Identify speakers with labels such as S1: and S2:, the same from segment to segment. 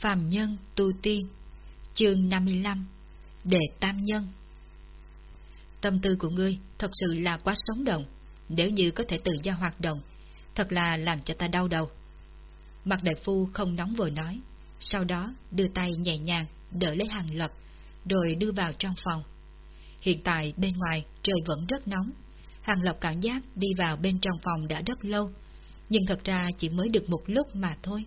S1: Phàm Nhân Tu Tiên Chương 55 Đệ Tam Nhân Tâm tư của ngươi thật sự là quá sống động, nếu như có thể tự do hoạt động, thật là làm cho ta đau đầu. Mặt đại phu không nóng vội nói, sau đó đưa tay nhẹ nhàng đỡ lấy hàng lập, rồi đưa vào trong phòng. Hiện tại bên ngoài trời vẫn rất nóng, hàng lập cảm giác đi vào bên trong phòng đã rất lâu, nhưng thật ra chỉ mới được một lúc mà thôi.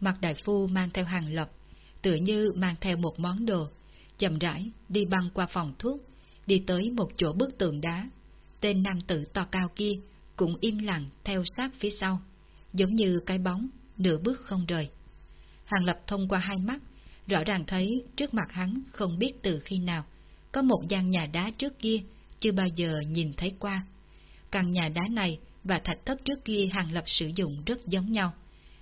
S1: Mặt đại phu mang theo hàng lập, tựa như mang theo một món đồ, chậm rãi đi băng qua phòng thuốc, đi tới một chỗ bức tường đá. Tên nam tử to cao kia cũng im lặng theo sát phía sau, giống như cái bóng, nửa bước không rời. Hàng lập thông qua hai mắt, rõ ràng thấy trước mặt hắn không biết từ khi nào, có một gian nhà đá trước kia chưa bao giờ nhìn thấy qua. Căn nhà đá này và thạch thất trước kia hàng lập sử dụng rất giống nhau,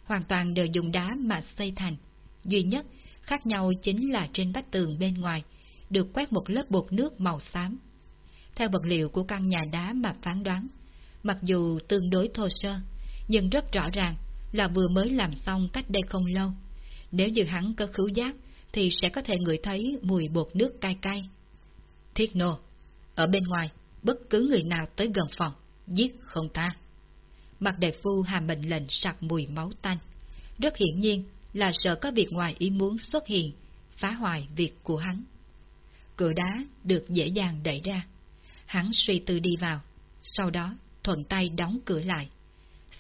S1: hoàn toàn đều dùng đá mà xây thành. Duy nhất, khác nhau chính là trên vách tường bên ngoài, được quét một lớp bột nước màu xám. Theo vật liệu của căn nhà đá mà phán đoán, mặc dù tương đối thô sơ, nhưng rất rõ ràng là vừa mới làm xong cách đây không lâu. Nếu như hắn có khứu giác, thì sẽ có thể ngửi thấy mùi bột nước cay cay. Thiết nô, ở bên ngoài, bất cứ người nào tới gần phòng, giết không ta. Mặt đại phu hàm mệnh lệnh sặc mùi máu tanh. Rất hiển nhiên là sợ có việc ngoài ý muốn xuất hiện, phá hoại việc của hắn. Cửa đá được dễ dàng đẩy ra. Hắn suy tư đi vào, sau đó thuận tay đóng cửa lại.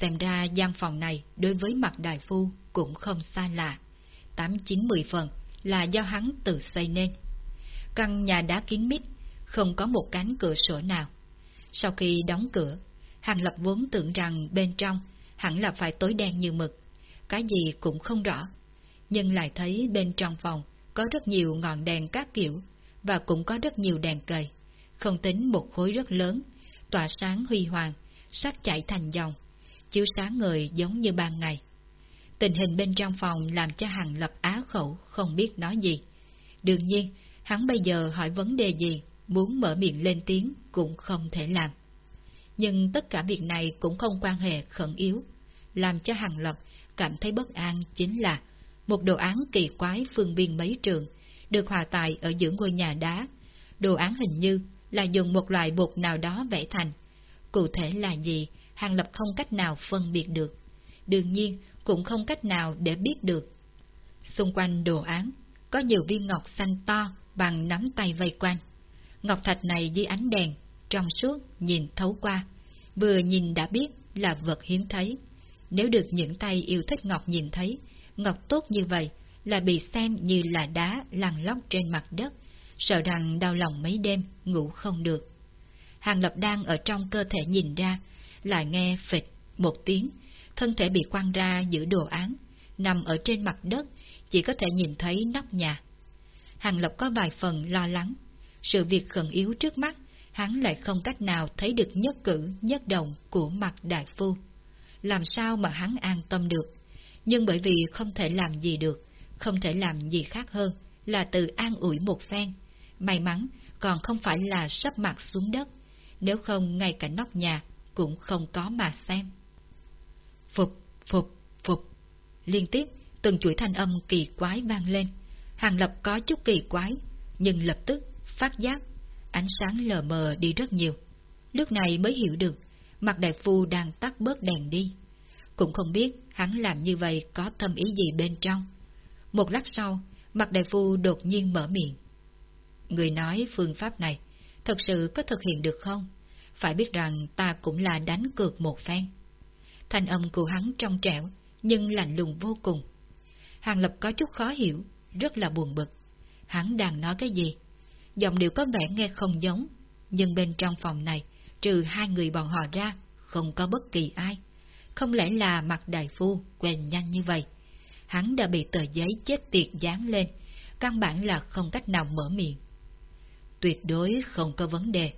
S1: Xem ra gian phòng này đối với mặt đại phu cũng không xa lạ. Tám chín mười phần là do hắn tự xây nên. Căn nhà đá kín mít, không có một cánh cửa sổ nào. Sau khi đóng cửa, Hàng Lập vốn tưởng rằng bên trong hẳn là phải tối đen như mực, cái gì cũng không rõ. Nhưng lại thấy bên trong phòng có rất nhiều ngọn đèn các kiểu, và cũng có rất nhiều đèn cầy, không tính một khối rất lớn, tỏa sáng huy hoàng, sắc chảy thành dòng, chiếu sáng người giống như ban ngày. Tình hình bên trong phòng làm cho Hàng Lập á khẩu không biết nói gì. Đương nhiên, hắn bây giờ hỏi vấn đề gì, muốn mở miệng lên tiếng cũng không thể làm. Nhưng tất cả việc này cũng không quan hệ khẩn yếu, làm cho Hàng Lập cảm thấy bất an chính là một đồ án kỳ quái phương biên mấy trường, được hòa tài ở giữa ngôi nhà đá. Đồ án hình như là dùng một loại bột nào đó vẽ thành. Cụ thể là gì, Hàng Lập không cách nào phân biệt được. Đương nhiên, cũng không cách nào để biết được. Xung quanh đồ án, có nhiều viên ngọc xanh to bằng nắm tay vây quanh. Ngọc thạch này dưới ánh đèn, trong suốt, nhìn thấu qua. Vừa nhìn đã biết là vật hiếm thấy. Nếu được những tay yêu thích ngọc nhìn thấy, ngọc tốt như vậy là bị xem như là đá lăn lóc trên mặt đất, sợ rằng đau lòng mấy đêm, ngủ không được. Hàng Lập đang ở trong cơ thể nhìn ra, lại nghe phịch một tiếng, thân thể bị quăng ra giữa đồ án, nằm ở trên mặt đất, chỉ có thể nhìn thấy nóc nhà. Hàng Lập có vài phần lo lắng, sự việc khẩn yếu trước mắt, hắn lại không cách nào thấy được nhất cử, nhất động của mặt đại phu. Làm sao mà hắn an tâm được? Nhưng bởi vì không thể làm gì được, không thể làm gì khác hơn là tự an ủi một phen. May mắn còn không phải là sắp mặt xuống đất, nếu không ngay cả nóc nhà cũng không có mà xem. Phục, phục, phục. Liên tiếp, từng chuỗi thanh âm kỳ quái vang lên. Hàng Lập có chút kỳ quái, nhưng lập tức phát giác, ánh sáng lờ mờ đi rất nhiều. Lúc này mới hiểu được, mặt đại phu đang tắt bớt đèn đi. Cũng không biết hắn làm như vậy có thâm ý gì bên trong. Một lát sau, mặt đại phu đột nhiên mở miệng. Người nói phương pháp này, thật sự có thực hiện được không? Phải biết rằng ta cũng là đánh cược một phen. Thanh âm của hắn trong trẻo, nhưng lạnh lùng vô cùng. Hàng Lập có chút khó hiểu, rất là buồn bực. Hắn đang nói cái gì? Giọng điệu có vẻ nghe không giống, nhưng bên trong phòng này, trừ hai người bọn họ ra, không có bất kỳ ai. Không lẽ là mặt đại phu quen nhanh như vậy? Hắn đã bị tờ giấy chết tiệt dán lên, căn bản là không cách nào mở miệng. Tuyệt đối không có vấn đề.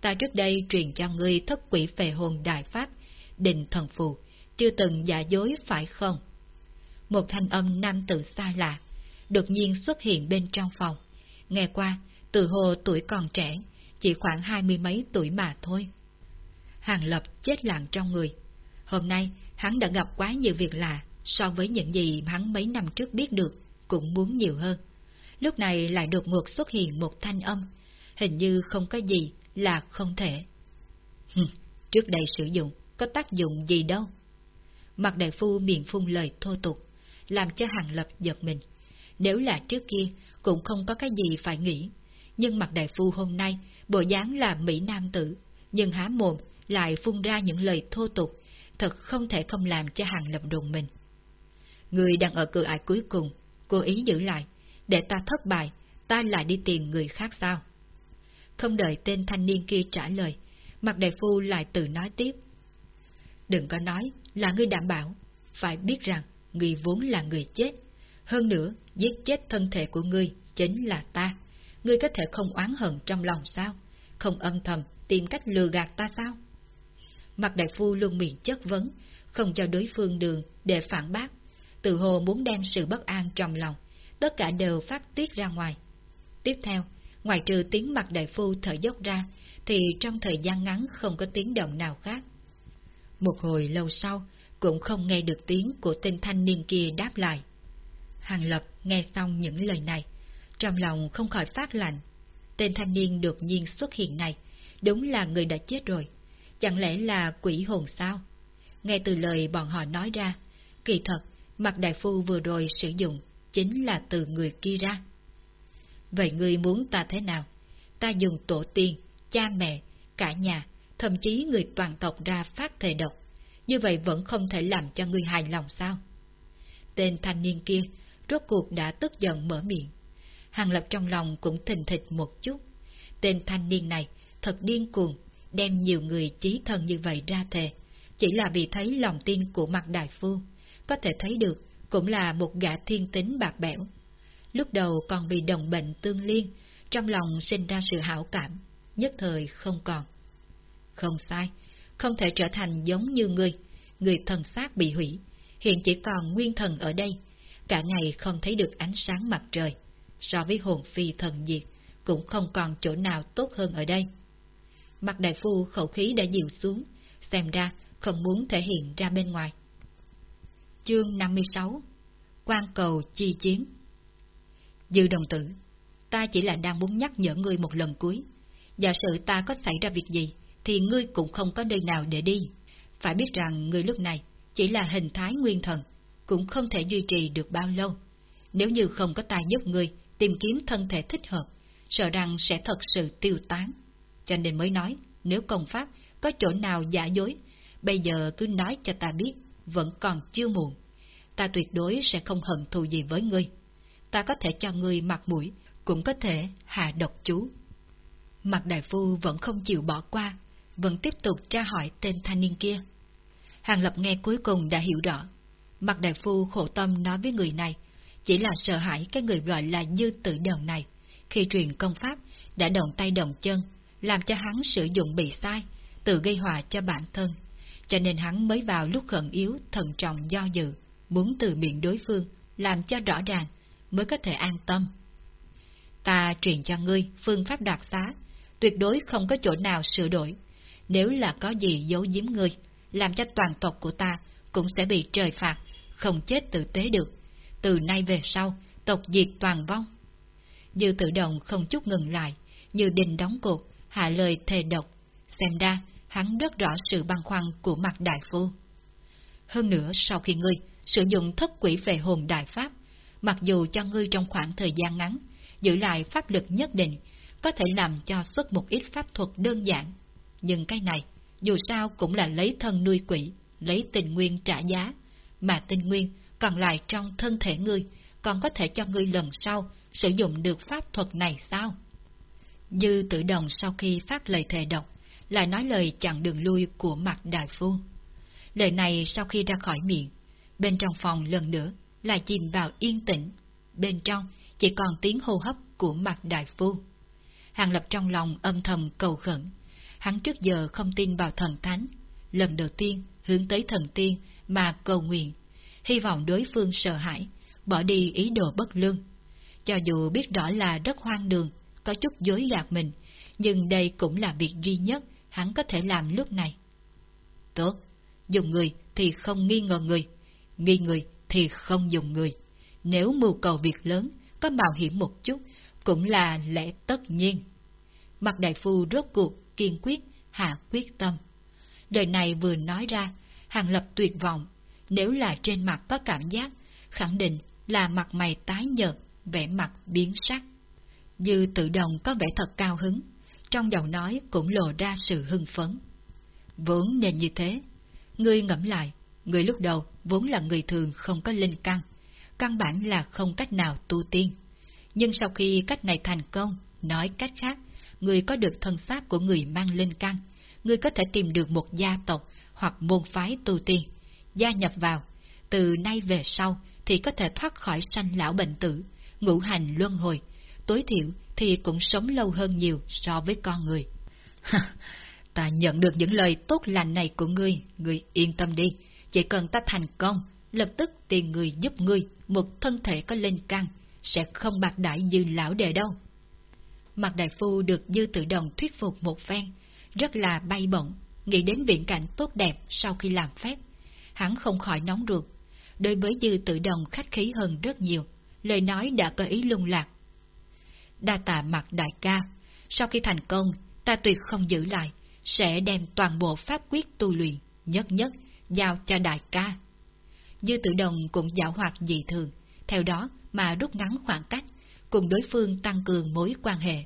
S1: Ta trước đây truyền cho ngươi thất quỷ về hồn đại pháp, định thần phù, chưa từng giả dối phải không? Một thanh âm nam tử xa lạ, đột nhiên xuất hiện bên trong phòng. Nghe qua, từ hồ tuổi còn trẻ, chỉ khoảng hai mươi mấy tuổi mà thôi. Hàng Lập chết lặng trong người. Hôm nay, hắn đã gặp quá nhiều việc lạ, so với những gì hắn mấy năm trước biết được, cũng muốn nhiều hơn. Lúc này lại đột ngột xuất hiện một thanh âm, hình như không có gì là không thể. trước đây sử dụng, có tác dụng gì đâu. Mặt đại phu miệng phun lời thô tục, làm cho hàng lập giật mình. Nếu là trước kia, cũng không có cái gì phải nghĩ. Nhưng mặt đại phu hôm nay, bộ dáng là Mỹ Nam tử, nhưng há mồm lại phun ra những lời thô tục, thật không thể không làm cho hàng lập đồn mình. Người đang ở cửa ải cuối cùng, cố ý giữ lại, để ta thất bại, ta lại đi tìm người khác sao? Không đợi tên thanh niên kia trả lời, mặt đại phu lại tự nói tiếp. Đừng có nói là ngươi đảm bảo, phải biết rằng ngươi vốn là người chết. Hơn nữa, giết chết thân thể của ngươi chính là ta. Ngươi có thể không oán hận trong lòng sao? Không âm thầm tìm cách lừa gạt ta sao? Mặt đại phu luôn miệng chất vấn, không cho đối phương đường để phản bác. Tự hồ muốn đem sự bất an trong lòng, tất cả đều phát tiết ra ngoài. Tiếp theo, ngoài trừ tiếng mặt đại phu thở dốc ra, thì trong thời gian ngắn không có tiếng động nào khác. Một hồi lâu sau, cũng không nghe được tiếng của tên thanh niên kia đáp lại. Hàng Lập nghe xong những lời này, trong lòng không khỏi phát lạnh. Tên thanh niên đột nhiên xuất hiện này, đúng là người đã chết rồi. Chẳng lẽ là quỷ hồn sao? Nghe từ lời bọn họ nói ra, kỳ thật, mặt đại phu vừa rồi sử dụng chính là từ người kia ra. Vậy ngươi muốn ta thế nào? Ta dùng tổ tiên, cha mẹ, cả nhà, thậm chí người toàn tộc ra phát thề độc. Như vậy vẫn không thể làm cho ngươi hài lòng sao? Tên thanh niên kia rốt cuộc đã tức giận mở miệng. Hàng Lập trong lòng cũng thình thịch một chút. Tên thanh niên này thật điên cuồng, đem nhiều người trí thân như vậy ra thề, chỉ là vì thấy lòng tin của mặt đại phu, có thể thấy được cũng là một gã thiên tính bạc bẽo. Lúc đầu còn bị đồng bệnh tương liên, trong lòng sinh ra sự hảo cảm, nhất thời không còn. Không sai, không thể trở thành giống như người, người thần xác bị hủy, hiện chỉ còn nguyên thần ở đây, cả ngày không thấy được ánh sáng mặt trời, so với hồn phi thần diệt, cũng không còn chỗ nào tốt hơn ở đây. Mặt đại phu khẩu khí đã dịu xuống, xem ra không muốn thể hiện ra bên ngoài. Chương 56 quan cầu chi chiến Dư đồng tử, ta chỉ là đang muốn nhắc nhở ngươi một lần cuối. Giả sử ta có xảy ra việc gì, thì ngươi cũng không có nơi nào để đi. Phải biết rằng ngươi lúc này chỉ là hình thái nguyên thần, cũng không thể duy trì được bao lâu. Nếu như không có ta giúp ngươi tìm kiếm thân thể thích hợp, sợ rằng sẽ thật sự tiêu tán. Cho nên mới nói, nếu công pháp có chỗ nào giả dối, bây giờ cứ nói cho ta biết, vẫn còn chưa muộn. Ta tuyệt đối sẽ không hận thù gì với ngươi. Ta có thể cho ngươi mặt mũi, cũng có thể hạ độc chú. Mặt đại phu vẫn không chịu bỏ qua, vẫn tiếp tục tra hỏi tên thanh niên kia. Hàng Lập nghe cuối cùng đã hiểu rõ. Mặt đại phu khổ tâm nói với người này, chỉ là sợ hãi cái người gọi là dư tự đồng này, khi truyền công pháp, đã động tay động chân, làm cho hắn sử dụng bị sai, tự gây hòa cho bản thân. Cho nên hắn mới vào lúc khẩn yếu, thận trọng do dự, muốn từ miệng đối phương, làm cho rõ ràng, mới có thể an tâm. Ta truyền cho ngươi phương pháp đoạt xá, tuyệt đối không có chỗ nào sửa đổi. Nếu là có gì giấu giếm ngươi, làm cho toàn tộc của ta cũng sẽ bị trời phạt, không chết tử tế được. Từ nay về sau, tộc diệt toàn vong. Dư tự động không chút ngừng lại, như đình đóng cột, hạ lời thề độc. Xem ra, hắn rất rõ sự băn khoăn của mặt đại phu. Hơn nữa, sau khi ngươi sử dụng thất quỷ về hồn đại pháp, mặc dù cho ngươi trong khoảng thời gian ngắn, giữ lại pháp lực nhất định, có thể làm cho xuất một ít pháp thuật đơn giản. Nhưng cái này, dù sao cũng là lấy thân nuôi quỷ, lấy tình nguyên trả giá, mà tình nguyên còn lại trong thân thể ngươi, còn có thể cho ngươi lần sau sử dụng được pháp thuật này sao? Dư tự động sau khi phát lời thề độc, lại nói lời chặn đường lui của mặt đại phu. Lời này sau khi ra khỏi miệng, bên trong phòng lần nữa lại chìm vào yên tĩnh, bên trong chỉ còn tiếng hô hấp của mặt đại phu. Hàng lập trong lòng âm thầm cầu khẩn, hắn trước giờ không tin vào thần thánh, lần đầu tiên hướng tới thần tiên mà cầu nguyện, hy vọng đối phương sợ hãi, bỏ đi ý đồ bất lương. Cho dù biết rõ là rất hoang đường, có chút dối gạt mình, nhưng đây cũng là việc duy nhất hắn có thể làm lúc này. Tốt, dùng người thì không nghi ngờ người, nghi người thì không dùng người. Nếu mưu cầu việc lớn, có mạo hiểm một chút, cũng là lẽ tất nhiên. Mặt đại phu rốt cuộc, kiên quyết, hạ quyết tâm. Đời này vừa nói ra, Hàng Lập tuyệt vọng, nếu là trên mặt có cảm giác, khẳng định là mặt mày tái nhợt, vẻ mặt biến sắc. Như tự động có vẻ thật cao hứng, trong giọng nói cũng lộ ra sự hưng phấn. Vốn nên như thế. Ngươi ngẫm lại, người lúc đầu vốn là người thường không có linh căn, căn bản là không cách nào tu tiên. Nhưng sau khi cách này thành công, nói cách khác, người có được thân xác của người mang linh căn, người có thể tìm được một gia tộc hoặc môn phái tu tiên, gia nhập vào, từ nay về sau thì có thể thoát khỏi sanh lão bệnh tử, ngũ hành luân hồi, tối thiểu thì cũng sống lâu hơn nhiều so với con người. ta nhận được những lời tốt lành này của ngươi, ngươi yên tâm đi, chỉ cần ta thành công, lập tức tìm người giúp ngươi một thân thể có linh căn, sẽ không bạc đại như lão đề đâu. Mặt đại phu được dư tự đồng thuyết phục một phen, rất là bay bổng, nghĩ đến viễn cảnh tốt đẹp sau khi làm phép. Hắn không khỏi nóng ruột. Đối với dư tự đồng khách khí hơn rất nhiều, lời nói đã có ý lung lạc. Đa tạ mặt đại ca, sau khi thành công, ta tuyệt không giữ lại, sẽ đem toàn bộ pháp quyết tu luyện, nhất nhất, giao cho đại ca. Dư tự đồng cũng dạo hoạt dị thường, theo đó mà rút ngắn khoảng cách, cùng đối phương tăng cường mối quan hệ.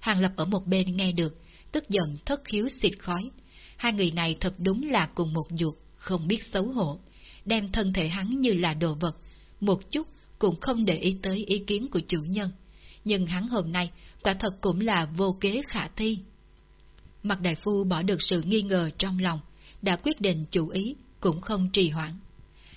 S1: Hàng Lập ở một bên nghe được, tức giận thất khiếu xịt khói. Hai người này thật đúng là cùng một ruột, không biết xấu hổ, đem thân thể hắn như là đồ vật, một chút cũng không để ý tới ý kiến của chủ nhân. Nhưng hắn hôm nay quả thật cũng là vô kế khả thi. Mặt đại phu bỏ được sự nghi ngờ trong lòng, đã quyết định chủ ý, cũng không trì hoãn.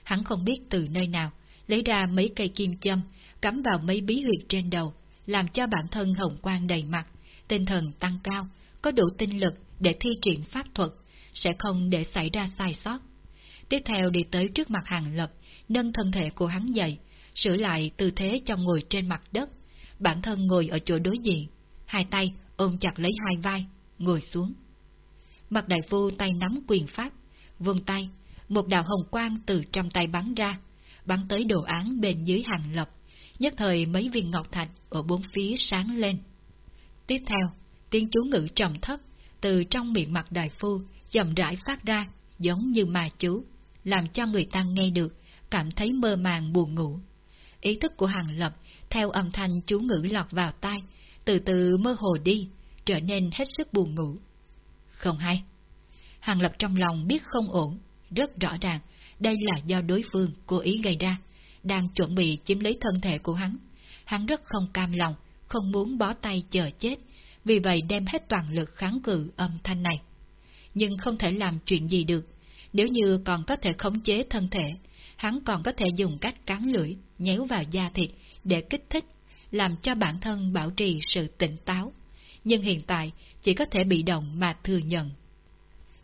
S1: Hắn không biết từ nơi nào, lấy ra mấy cây kim châm, cắm vào mấy bí huyệt trên đầu, làm cho bản thân hồng quang đầy mặt, tinh thần tăng cao, có đủ tinh lực để thi triển pháp thuật, sẽ không để xảy ra sai sót. Tiếp theo đi tới trước mặt hàng lập, nâng thân thể của hắn dậy, sửa lại tư thế cho ngồi trên mặt đất. Bản thân ngồi ở chỗ đối diện, hai tay ôm chặt lấy hai vai, ngồi xuống. Mặt đại phu tay nắm quyền pháp, vươn tay, một đạo hồng quang từ trong tay bắn ra, bắn tới đồ án bên dưới hàng lập, nhất thời mấy viên ngọc thạch ở bốn phía sáng lên. Tiếp theo, tiếng chú ngữ trầm thấp từ trong miệng mặt đại phu chậm rãi phát ra, giống như ma chú, làm cho người ta nghe được, cảm thấy mơ màng buồn ngủ. Ý thức của hàng lập theo âm thanh chú ngữ lọt vào tai, từ từ mơ hồ đi, trở nên hết sức buồn ngủ. Không hay. Hàng Lập trong lòng biết không ổn, rất rõ ràng, đây là do đối phương cố ý gây ra, đang chuẩn bị chiếm lấy thân thể của hắn. Hắn rất không cam lòng, không muốn bó tay chờ chết, vì vậy đem hết toàn lực kháng cự âm thanh này. Nhưng không thể làm chuyện gì được, nếu như còn có thể khống chế thân thể, hắn còn có thể dùng cách cắn lưỡi, nhéo vào da thịt để kích thích, làm cho bản thân bảo trì sự tỉnh táo. Nhưng hiện tại chỉ có thể bị động mà thừa nhận.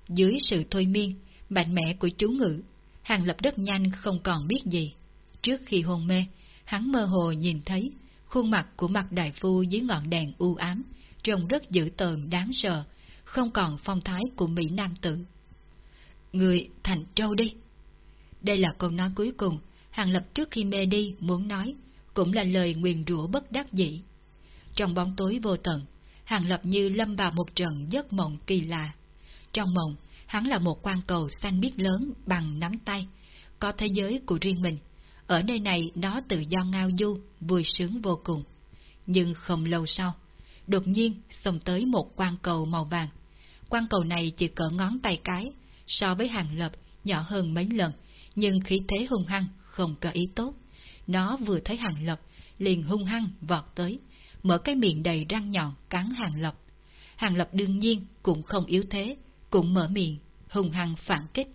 S1: Dưới sự thôi miên, mạnh mẽ của chú ngữ, Hàng Lập rất nhanh không còn biết gì. Trước khi hôn mê, hắn mơ hồ nhìn thấy khuôn mặt của mặt đại phu dưới ngọn đèn u ám, trông rất dữ tợn đáng sợ, không còn phong thái của Mỹ Nam tử. Người thành trâu đi. Đây là câu nói cuối cùng, Hàng Lập trước khi mê đi muốn nói, cũng là lời nguyền rủa bất đắc dĩ. Trong bóng tối vô tận, Hàng Lập như lâm vào một trận giấc mộng kỳ lạ. Trong mộng, hắn là một quan cầu xanh biếc lớn bằng nắm tay, có thế giới của riêng mình. Ở nơi này nó tự do ngao du, vui sướng vô cùng. Nhưng không lâu sau, đột nhiên xông tới một quan cầu màu vàng. Quan cầu này chỉ cỡ ngón tay cái, so với hàng lập nhỏ hơn mấy lần, nhưng khí thế hung hăng, không có ý tốt. Nó vừa thấy hàng lập, liền hung hăng vọt tới, mở cái miệng đầy răng nhọn cắn hàng lập. Hàng lập đương nhiên cũng không yếu thế, cũng mở miệng, hung hăng phản kích.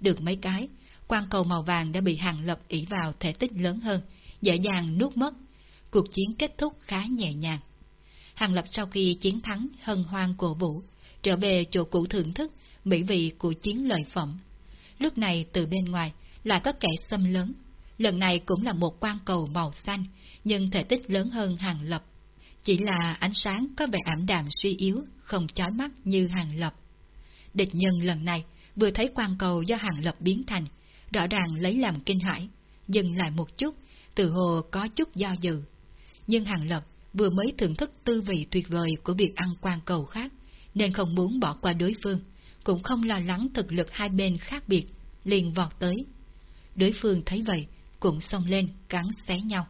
S1: Được mấy cái, quan cầu màu vàng đã bị hàng lập ỉ vào thể tích lớn hơn, dễ dàng nuốt mất. Cuộc chiến kết thúc khá nhẹ nhàng. Hàng lập sau khi chiến thắng hân hoan cổ vũ, trở về chỗ cũ thưởng thức mỹ vị của chiến lợi phẩm. Lúc này từ bên ngoài lại có kẻ xâm lớn. Lần này cũng là một quan cầu màu xanh, nhưng thể tích lớn hơn hàng lập. Chỉ là ánh sáng có vẻ ảm đạm suy yếu, không chói mắt như hàng lập. Địch nhân lần này vừa thấy quan cầu do hàng lập biến thành, rõ ràng lấy làm kinh hãi, dừng lại một chút, tự hồ có chút do dự. Nhưng Hàng Lập vừa mới thưởng thức tư vị tuyệt vời của việc ăn quan cầu khác, nên không muốn bỏ qua đối phương, cũng không lo lắng thực lực hai bên khác biệt, liền vọt tới. Đối phương thấy vậy, cũng xông lên, cắn xé nhau.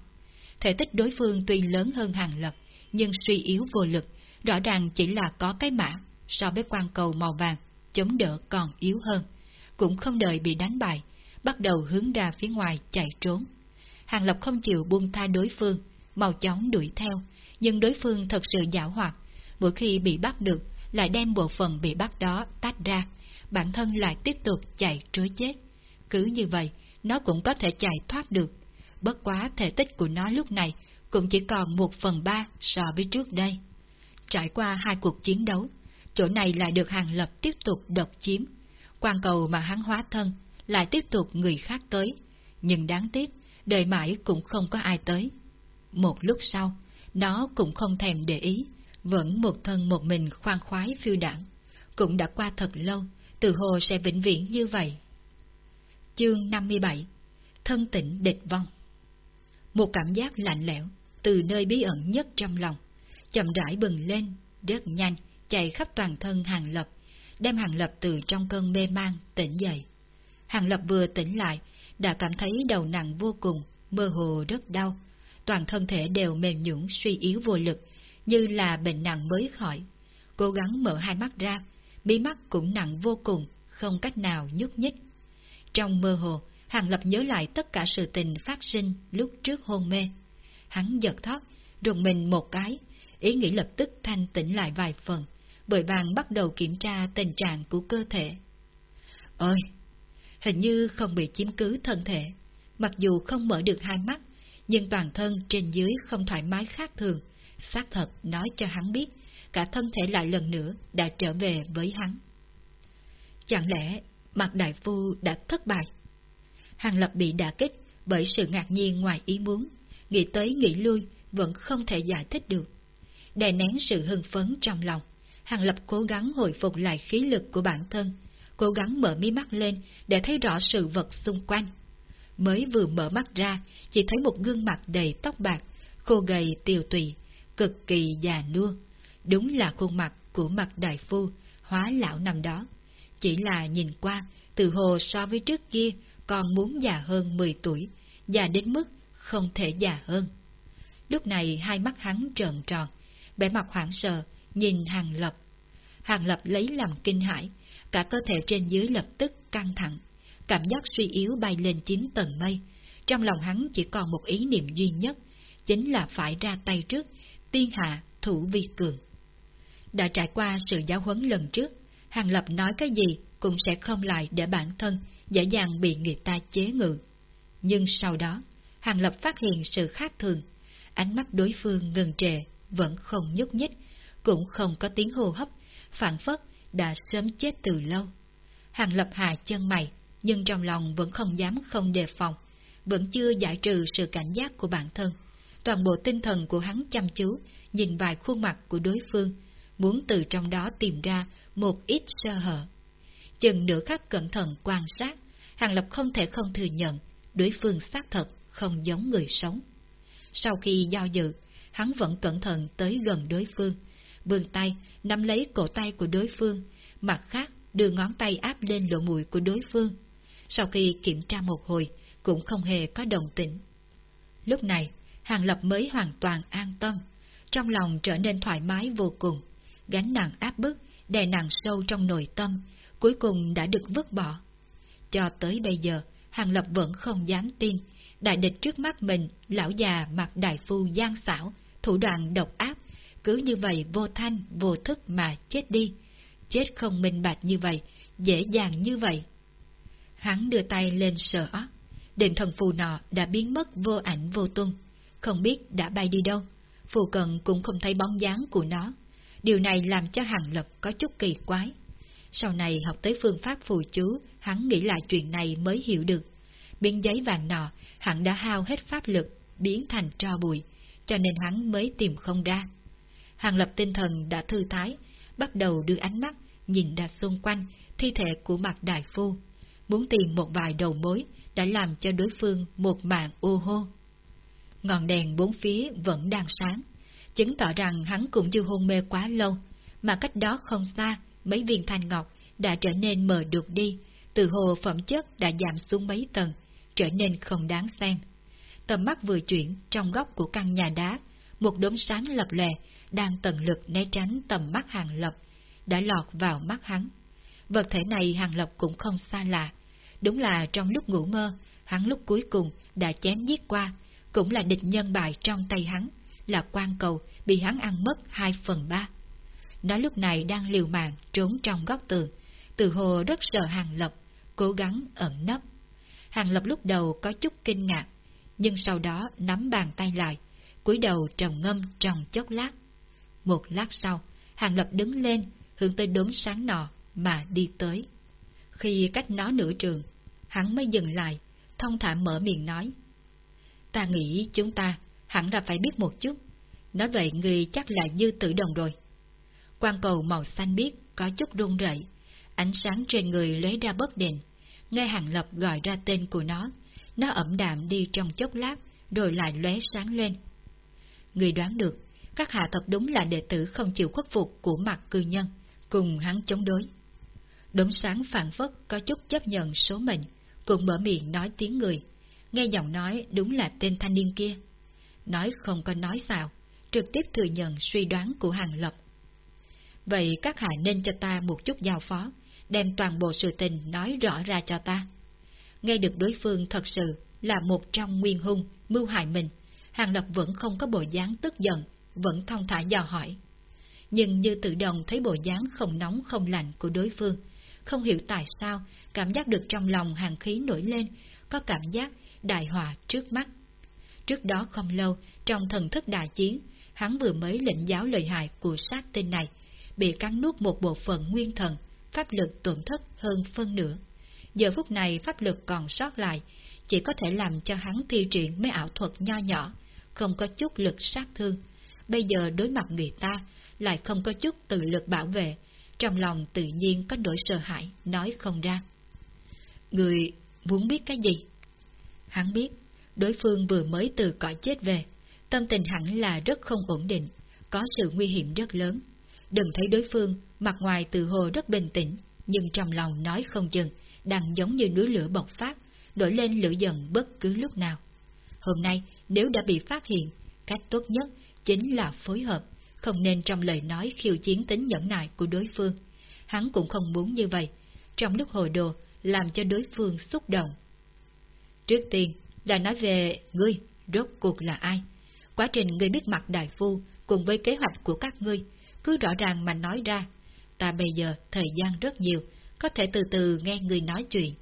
S1: Thể tích đối phương tuy lớn hơn Hàng Lập, nhưng suy yếu vô lực, rõ ràng chỉ là có cái mã, so với quan cầu màu vàng, chống đỡ còn yếu hơn. Cũng không đợi bị đánh bại, bắt đầu hướng ra phía ngoài chạy trốn. Hàng Lập không chịu buông tha đối phương, mau chóng đuổi theo, nhưng đối phương thật sự giảo hoạt, mỗi khi bị bắt được, lại đem bộ phận bị bắt đó tách ra, bản thân lại tiếp tục chạy trối chết. Cứ như vậy, nó cũng có thể chạy thoát được. Bất quá thể tích của nó lúc này cũng chỉ còn một phần ba so với trước đây. Trải qua hai cuộc chiến đấu, chỗ này lại được Hàng Lập tiếp tục độc chiếm. Quan cầu mà hắn hóa thân lại tiếp tục người khác tới, nhưng đáng tiếc, đời mãi cũng không có ai tới. Một lúc sau, nó cũng không thèm để ý, vẫn một thân một mình khoan khoái phiêu đảng. Cũng đã qua thật lâu, từ hồ sẽ vĩnh viễn như vậy. Chương 57 Thân tỉnh địch vong Một cảm giác lạnh lẽo, từ nơi bí ẩn nhất trong lòng, chậm rãi bừng lên, rất nhanh, chạy khắp toàn thân Hàng Lập, đem Hàng Lập từ trong cơn mê mang tỉnh dậy. Hàng Lập vừa tỉnh lại, đã cảm thấy đầu nặng vô cùng, mơ hồ rất đau, toàn thân thể đều mềm nhũn suy yếu vô lực, như là bệnh nặng mới khỏi. Cố gắng mở hai mắt ra, bí mắt cũng nặng vô cùng, không cách nào nhúc nhích. Trong mơ hồ, Hàng Lập nhớ lại tất cả sự tình phát sinh lúc trước hôn mê. Hắn giật thoát, rùng mình một cái, ý nghĩ lập tức thanh tỉnh lại vài phần, bởi vàng bắt đầu kiểm tra tình trạng của cơ thể. Ôi! Hình như không bị chiếm cứ thân thể, mặc dù không mở được hai mắt, nhưng toàn thân trên dưới không thoải mái khác thường, xác thật nói cho hắn biết, cả thân thể lại lần nữa đã trở về với hắn. Chẳng lẽ mặt đại phu đã thất bại? Hàng Lập bị đả kích bởi sự ngạc nhiên ngoài ý muốn, nghĩ tới nghĩ lui vẫn không thể giải thích được. Đè nén sự hưng phấn trong lòng, Hàng Lập cố gắng hồi phục lại khí lực của bản thân, cố gắng mở mi mắt lên để thấy rõ sự vật xung quanh. Mới vừa mở mắt ra, chỉ thấy một gương mặt đầy tóc bạc, khô gầy tiều tụy, cực kỳ già nua. Đúng là khuôn mặt của mặt đại phu, hóa lão năm đó. Chỉ là nhìn qua, từ hồ so với trước kia còn muốn già hơn 10 tuổi, già đến mức không thể già hơn. Lúc này hai mắt hắn trợn tròn, vẻ mặt hoảng sợ, nhìn Hàng Lập. Hàng Lập lấy làm kinh hãi, cả cơ thể trên dưới lập tức căng thẳng, cảm giác suy yếu bay lên chín tầng mây. Trong lòng hắn chỉ còn một ý niệm duy nhất, chính là phải ra tay trước, tiên hạ thủ vi cường. Đã trải qua sự giáo huấn lần trước, Hàng Lập nói cái gì cũng sẽ không lại để bản thân dễ dàng bị người ta chế ngự. Nhưng sau đó, Hàng Lập phát hiện sự khác thường, ánh mắt đối phương ngừng trệ, vẫn không nhúc nhích, cũng không có tiếng hô hấp, phản phất đã sớm chết từ lâu. Hàng Lập hạ chân mày, nhưng trong lòng vẫn không dám không đề phòng, vẫn chưa giải trừ sự cảnh giác của bản thân. Toàn bộ tinh thần của hắn chăm chú, nhìn vài khuôn mặt của đối phương, muốn từ trong đó tìm ra một ít sơ hở. Chừng nửa khắc cẩn thận quan sát, Hàng Lập không thể không thừa nhận đối phương xác thật không giống người sống. Sau khi do dự, hắn vẫn cẩn thận tới gần đối phương, vươn tay nắm lấy cổ tay của đối phương, mặt khác đưa ngón tay áp lên lỗ mũi của đối phương. Sau khi kiểm tra một hồi, cũng không hề có đồng tĩnh. Lúc này, Hàng Lập mới hoàn toàn an tâm, trong lòng trở nên thoải mái vô cùng, gánh nặng áp bức, đè nặng sâu trong nội tâm, cuối cùng đã được vứt bỏ. Cho tới bây giờ, Hàng Lập vẫn không dám tin, đại địch trước mắt mình, lão già mặt đại phu gian xảo, thủ đoạn độc ác, cứ như vậy vô thanh, vô thức mà chết đi. Chết không minh bạch như vậy, dễ dàng như vậy. Hắn đưa tay lên sờ óc, định thần phù nọ đã biến mất vô ảnh vô tung, không biết đã bay đi đâu, phù cận cũng không thấy bóng dáng của nó. Điều này làm cho Hàng Lập có chút kỳ quái. Sau này học tới phương pháp phù chú, hắn nghĩ lại chuyện này mới hiểu được. Biến giấy vàng nọ, hắn đã hao hết pháp lực, biến thành tro bụi, cho nên hắn mới tìm không ra. Hàng lập tinh thần đã thư thái, bắt đầu đưa ánh mắt, nhìn ra xung quanh, thi thể của mặt đại phu. muốn tìm một vài đầu mối đã làm cho đối phương một mạng ô hô. Ngọn đèn bốn phía vẫn đang sáng, chứng tỏ rằng hắn cũng chưa hôn mê quá lâu, mà cách đó không xa, mấy viên thanh ngọc đã trở nên mờ được đi, từ hồ phẩm chất đã giảm xuống mấy tầng, trở nên không đáng xem. Tầm mắt vừa chuyển trong góc của căn nhà đá, một đốm sáng lập lè đang tận lực né tránh tầm mắt hàng lập, đã lọt vào mắt hắn. Vật thể này hàng lập cũng không xa lạ, đúng là trong lúc ngủ mơ, hắn lúc cuối cùng đã chém giết qua, cũng là địch nhân bài trong tay hắn, là quan cầu bị hắn ăn mất hai phần ba. Nó lúc này đang liều mạng trốn trong góc tường, từ hồ rất sợ hàng lập, cố gắng ẩn nấp. Hàng lập lúc đầu có chút kinh ngạc, nhưng sau đó nắm bàn tay lại, cúi đầu trầm ngâm trong chốc lát. Một lát sau, hàng lập đứng lên, hướng tới đốm sáng nọ mà đi tới. Khi cách nó nửa trường, hắn mới dừng lại, thông thả mở miệng nói. Ta nghĩ chúng ta hẳn là phải biết một chút. Nói vậy người chắc là dư tử đồng rồi. Quan cầu màu xanh biếc có chút run rẩy, ánh sáng trên người lấy ra bất định. Nghe Hàng Lập gọi ra tên của nó, nó ẩm đạm đi trong chốc lát, rồi lại lóe sáng lên. Người đoán được, các hạ thật đúng là đệ tử không chịu khuất phục của mặt cư nhân, cùng hắn chống đối. Đống sáng phản phất có chút chấp nhận số mệnh, cùng mở miệng nói tiếng người. Nghe giọng nói đúng là tên thanh niên kia. Nói không có nói sao, trực tiếp thừa nhận suy đoán của Hàng Lập. Vậy các hạ nên cho ta một chút giao phó, đem toàn bộ sự tình nói rõ ra cho ta. Nghe được đối phương thật sự là một trong nguyên hung, mưu hại mình, Hàng Lập vẫn không có bộ dáng tức giận, vẫn thông thả dò hỏi. Nhưng như tự động thấy bộ dáng không nóng không lạnh của đối phương, không hiểu tại sao cảm giác được trong lòng hàng khí nổi lên, có cảm giác đại họa trước mắt. Trước đó không lâu, trong thần thức đại chiến, hắn vừa mới lệnh giáo lợi hại của sát tinh này, bị cắn nuốt một bộ phận nguyên thần, pháp lực tổn thất hơn phân nửa. Giờ phút này pháp lực còn sót lại, chỉ có thể làm cho hắn thi triển mấy ảo thuật nho nhỏ, không có chút lực sát thương. Bây giờ đối mặt người ta, lại không có chút tự lực bảo vệ, trong lòng tự nhiên có nỗi sợ hãi, nói không ra. Người muốn biết cái gì? Hắn biết, đối phương vừa mới từ cõi chết về, tâm tình hẳn là rất không ổn định, có sự nguy hiểm rất lớn. Đừng thấy đối phương, mặt ngoài từ hồ rất bình tĩnh, nhưng trong lòng nói không chừng, đang giống như núi lửa bộc phát, nổi lên lửa dần bất cứ lúc nào. Hôm nay, nếu đã bị phát hiện, cách tốt nhất chính là phối hợp, không nên trong lời nói khiêu chiến tính nhẫn nại của đối phương. Hắn cũng không muốn như vậy, trong lúc hồi đồ, làm cho đối phương xúc động. Trước tiên, là nói về ngươi, rốt cuộc là ai? Quá trình ngươi biết mặt đại phu cùng với kế hoạch của các ngươi, cứ rõ ràng mà nói ra. Ta bây giờ thời gian rất nhiều, có thể từ từ nghe người nói chuyện.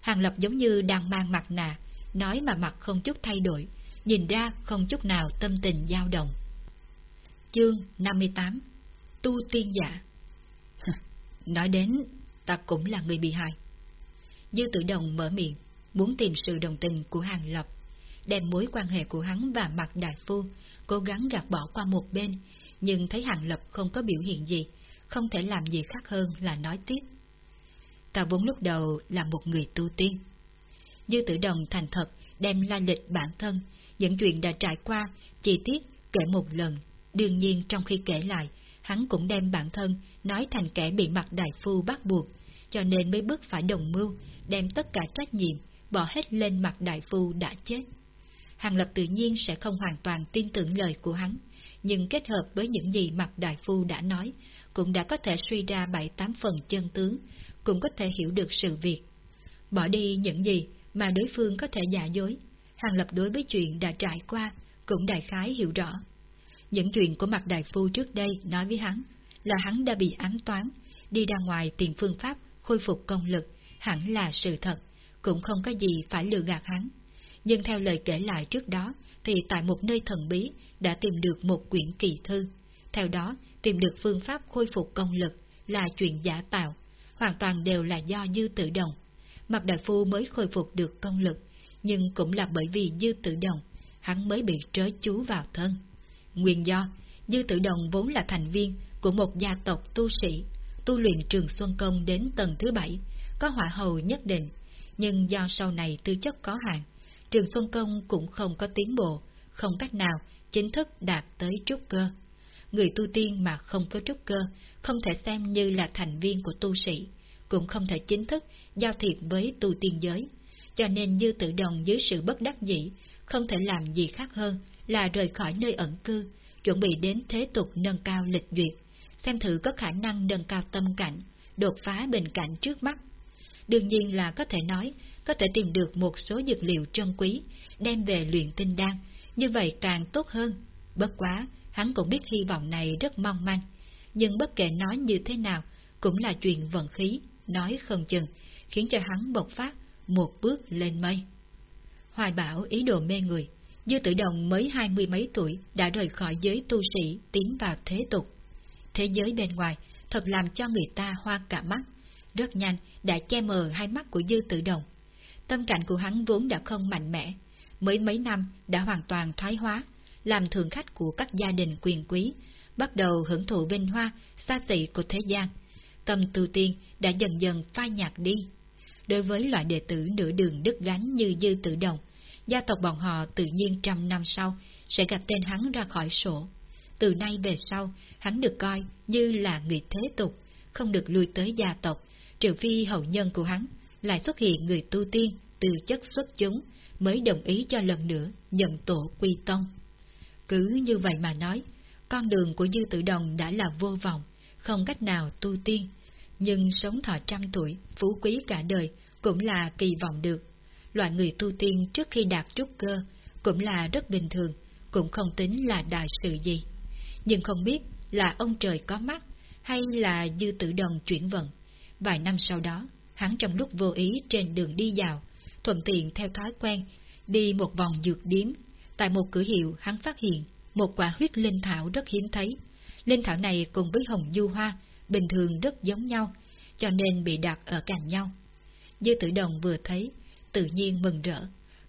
S1: Hàng Lập giống như đang mang mặt nạ, nói mà mặt không chút thay đổi, nhìn ra không chút nào tâm tình dao động. Chương 58 Tu tiên giả Nói đến, ta cũng là người bị hại. Dư tự đồng mở miệng, muốn tìm sự đồng tình của Hàng Lập, đem mối quan hệ của hắn và mặt đại phu, cố gắng gạt bỏ qua một bên, nhưng thấy Hàng Lập không có biểu hiện gì, không thể làm gì khác hơn là nói tiếp. Ta vốn lúc đầu là một người tu tiên. Dư tử đồng thành thật đem la lịch bản thân, những chuyện đã trải qua, chi tiết kể một lần. Đương nhiên trong khi kể lại, hắn cũng đem bản thân nói thành kẻ bị mặt đại phu bắt buộc, cho nên mới bước phải đồng mưu, đem tất cả trách nhiệm, bỏ hết lên mặt đại phu đã chết. Hàng Lập tự nhiên sẽ không hoàn toàn tin tưởng lời của hắn, nhưng kết hợp với những gì mặt đại phu đã nói, cũng đã có thể suy ra bảy tám phần chân tướng, cũng có thể hiểu được sự việc. Bỏ đi những gì mà đối phương có thể giả dối, Hàng Lập đối với chuyện đã trải qua, cũng đại khái hiểu rõ. Những chuyện của mặt đại phu trước đây nói với hắn là hắn đã bị ám toán, đi ra ngoài tìm phương pháp khôi phục công lực, hẳn là sự thật, cũng không có gì phải lừa gạt hắn. Nhưng theo lời kể lại trước đó, thì tại một nơi thần bí đã tìm được một quyển kỳ thư. Theo đó, tìm được phương pháp khôi phục công lực là chuyện giả tạo, hoàn toàn đều là do dư tự đồng. Mặt đại phu mới khôi phục được công lực, nhưng cũng là bởi vì dư tự đồng, hắn mới bị trớ chú vào thân. Nguyên do, dư tự đồng vốn là thành viên của một gia tộc tu sĩ, tu luyện trường Xuân Công đến tầng thứ bảy, có hỏa hầu nhất định, nhưng do sau này tư chất có hạn, Trường Xuân Công cũng không có tiến bộ, không cách nào chính thức đạt tới trúc cơ. Người tu tiên mà không có trúc cơ, không thể xem như là thành viên của tu sĩ, cũng không thể chính thức giao thiệp với tu tiên giới, cho nên như tự Đồng dưới sự bất đắc dĩ, không thể làm gì khác hơn là rời khỏi nơi ẩn cư, chuẩn bị đến thế tục nâng cao lịch duyệt, xem thử có khả năng nâng cao tâm cảnh, đột phá bình cảnh trước mắt. Đương nhiên là có thể nói, có thể tìm được một số dược liệu trân quý, đem về luyện tinh đan, như vậy càng tốt hơn. Bất quá, hắn cũng biết hy vọng này rất mong manh, nhưng bất kể nói như thế nào, cũng là chuyện vận khí, nói không chừng, khiến cho hắn bộc phát một bước lên mây. Hoài bảo ý đồ mê người, Dư Tử Đồng mới hai mươi mấy tuổi đã rời khỏi giới tu sĩ tiến vào thế tục. Thế giới bên ngoài thật làm cho người ta hoa cả mắt, rất nhanh đã che mờ hai mắt của Dư tự động Tâm trạng của hắn vốn đã không mạnh mẽ, mới mấy năm đã hoàn toàn thoái hóa, làm thường khách của các gia đình quyền quý, bắt đầu hưởng thụ vinh hoa, xa xỉ của thế gian. Tâm tu tiên đã dần dần phai nhạt đi. Đối với loại đệ tử nửa đường đứt gánh như Dư tự động gia tộc bọn họ tự nhiên trăm năm sau sẽ gặp tên hắn ra khỏi sổ. Từ nay về sau, hắn được coi như là người thế tục, không được lui tới gia tộc, trừ phi hậu nhân của hắn lại xuất hiện người tu tiên từ chất xuất chúng mới đồng ý cho lần nữa nhận tổ quy tông. Cứ như vậy mà nói, con đường của Dư Tử Đồng đã là vô vọng, không cách nào tu tiên, nhưng sống thọ trăm tuổi, phú quý cả đời cũng là kỳ vọng được. Loại người tu tiên trước khi đạt trúc cơ cũng là rất bình thường, cũng không tính là đại sự gì. Nhưng không biết là ông trời có mắt hay là dư tử đồng chuyển vận. Vài năm sau đó, hắn trong lúc vô ý trên đường đi dạo, thuận tiện theo thói quen, đi một vòng dược điếm. Tại một cửa hiệu hắn phát hiện một quả huyết linh thảo rất hiếm thấy. Linh thảo này cùng với hồng du hoa, bình thường rất giống nhau, cho nên bị đặt ở cạnh nhau. Dư tử đồng vừa thấy, tự nhiên mừng rỡ.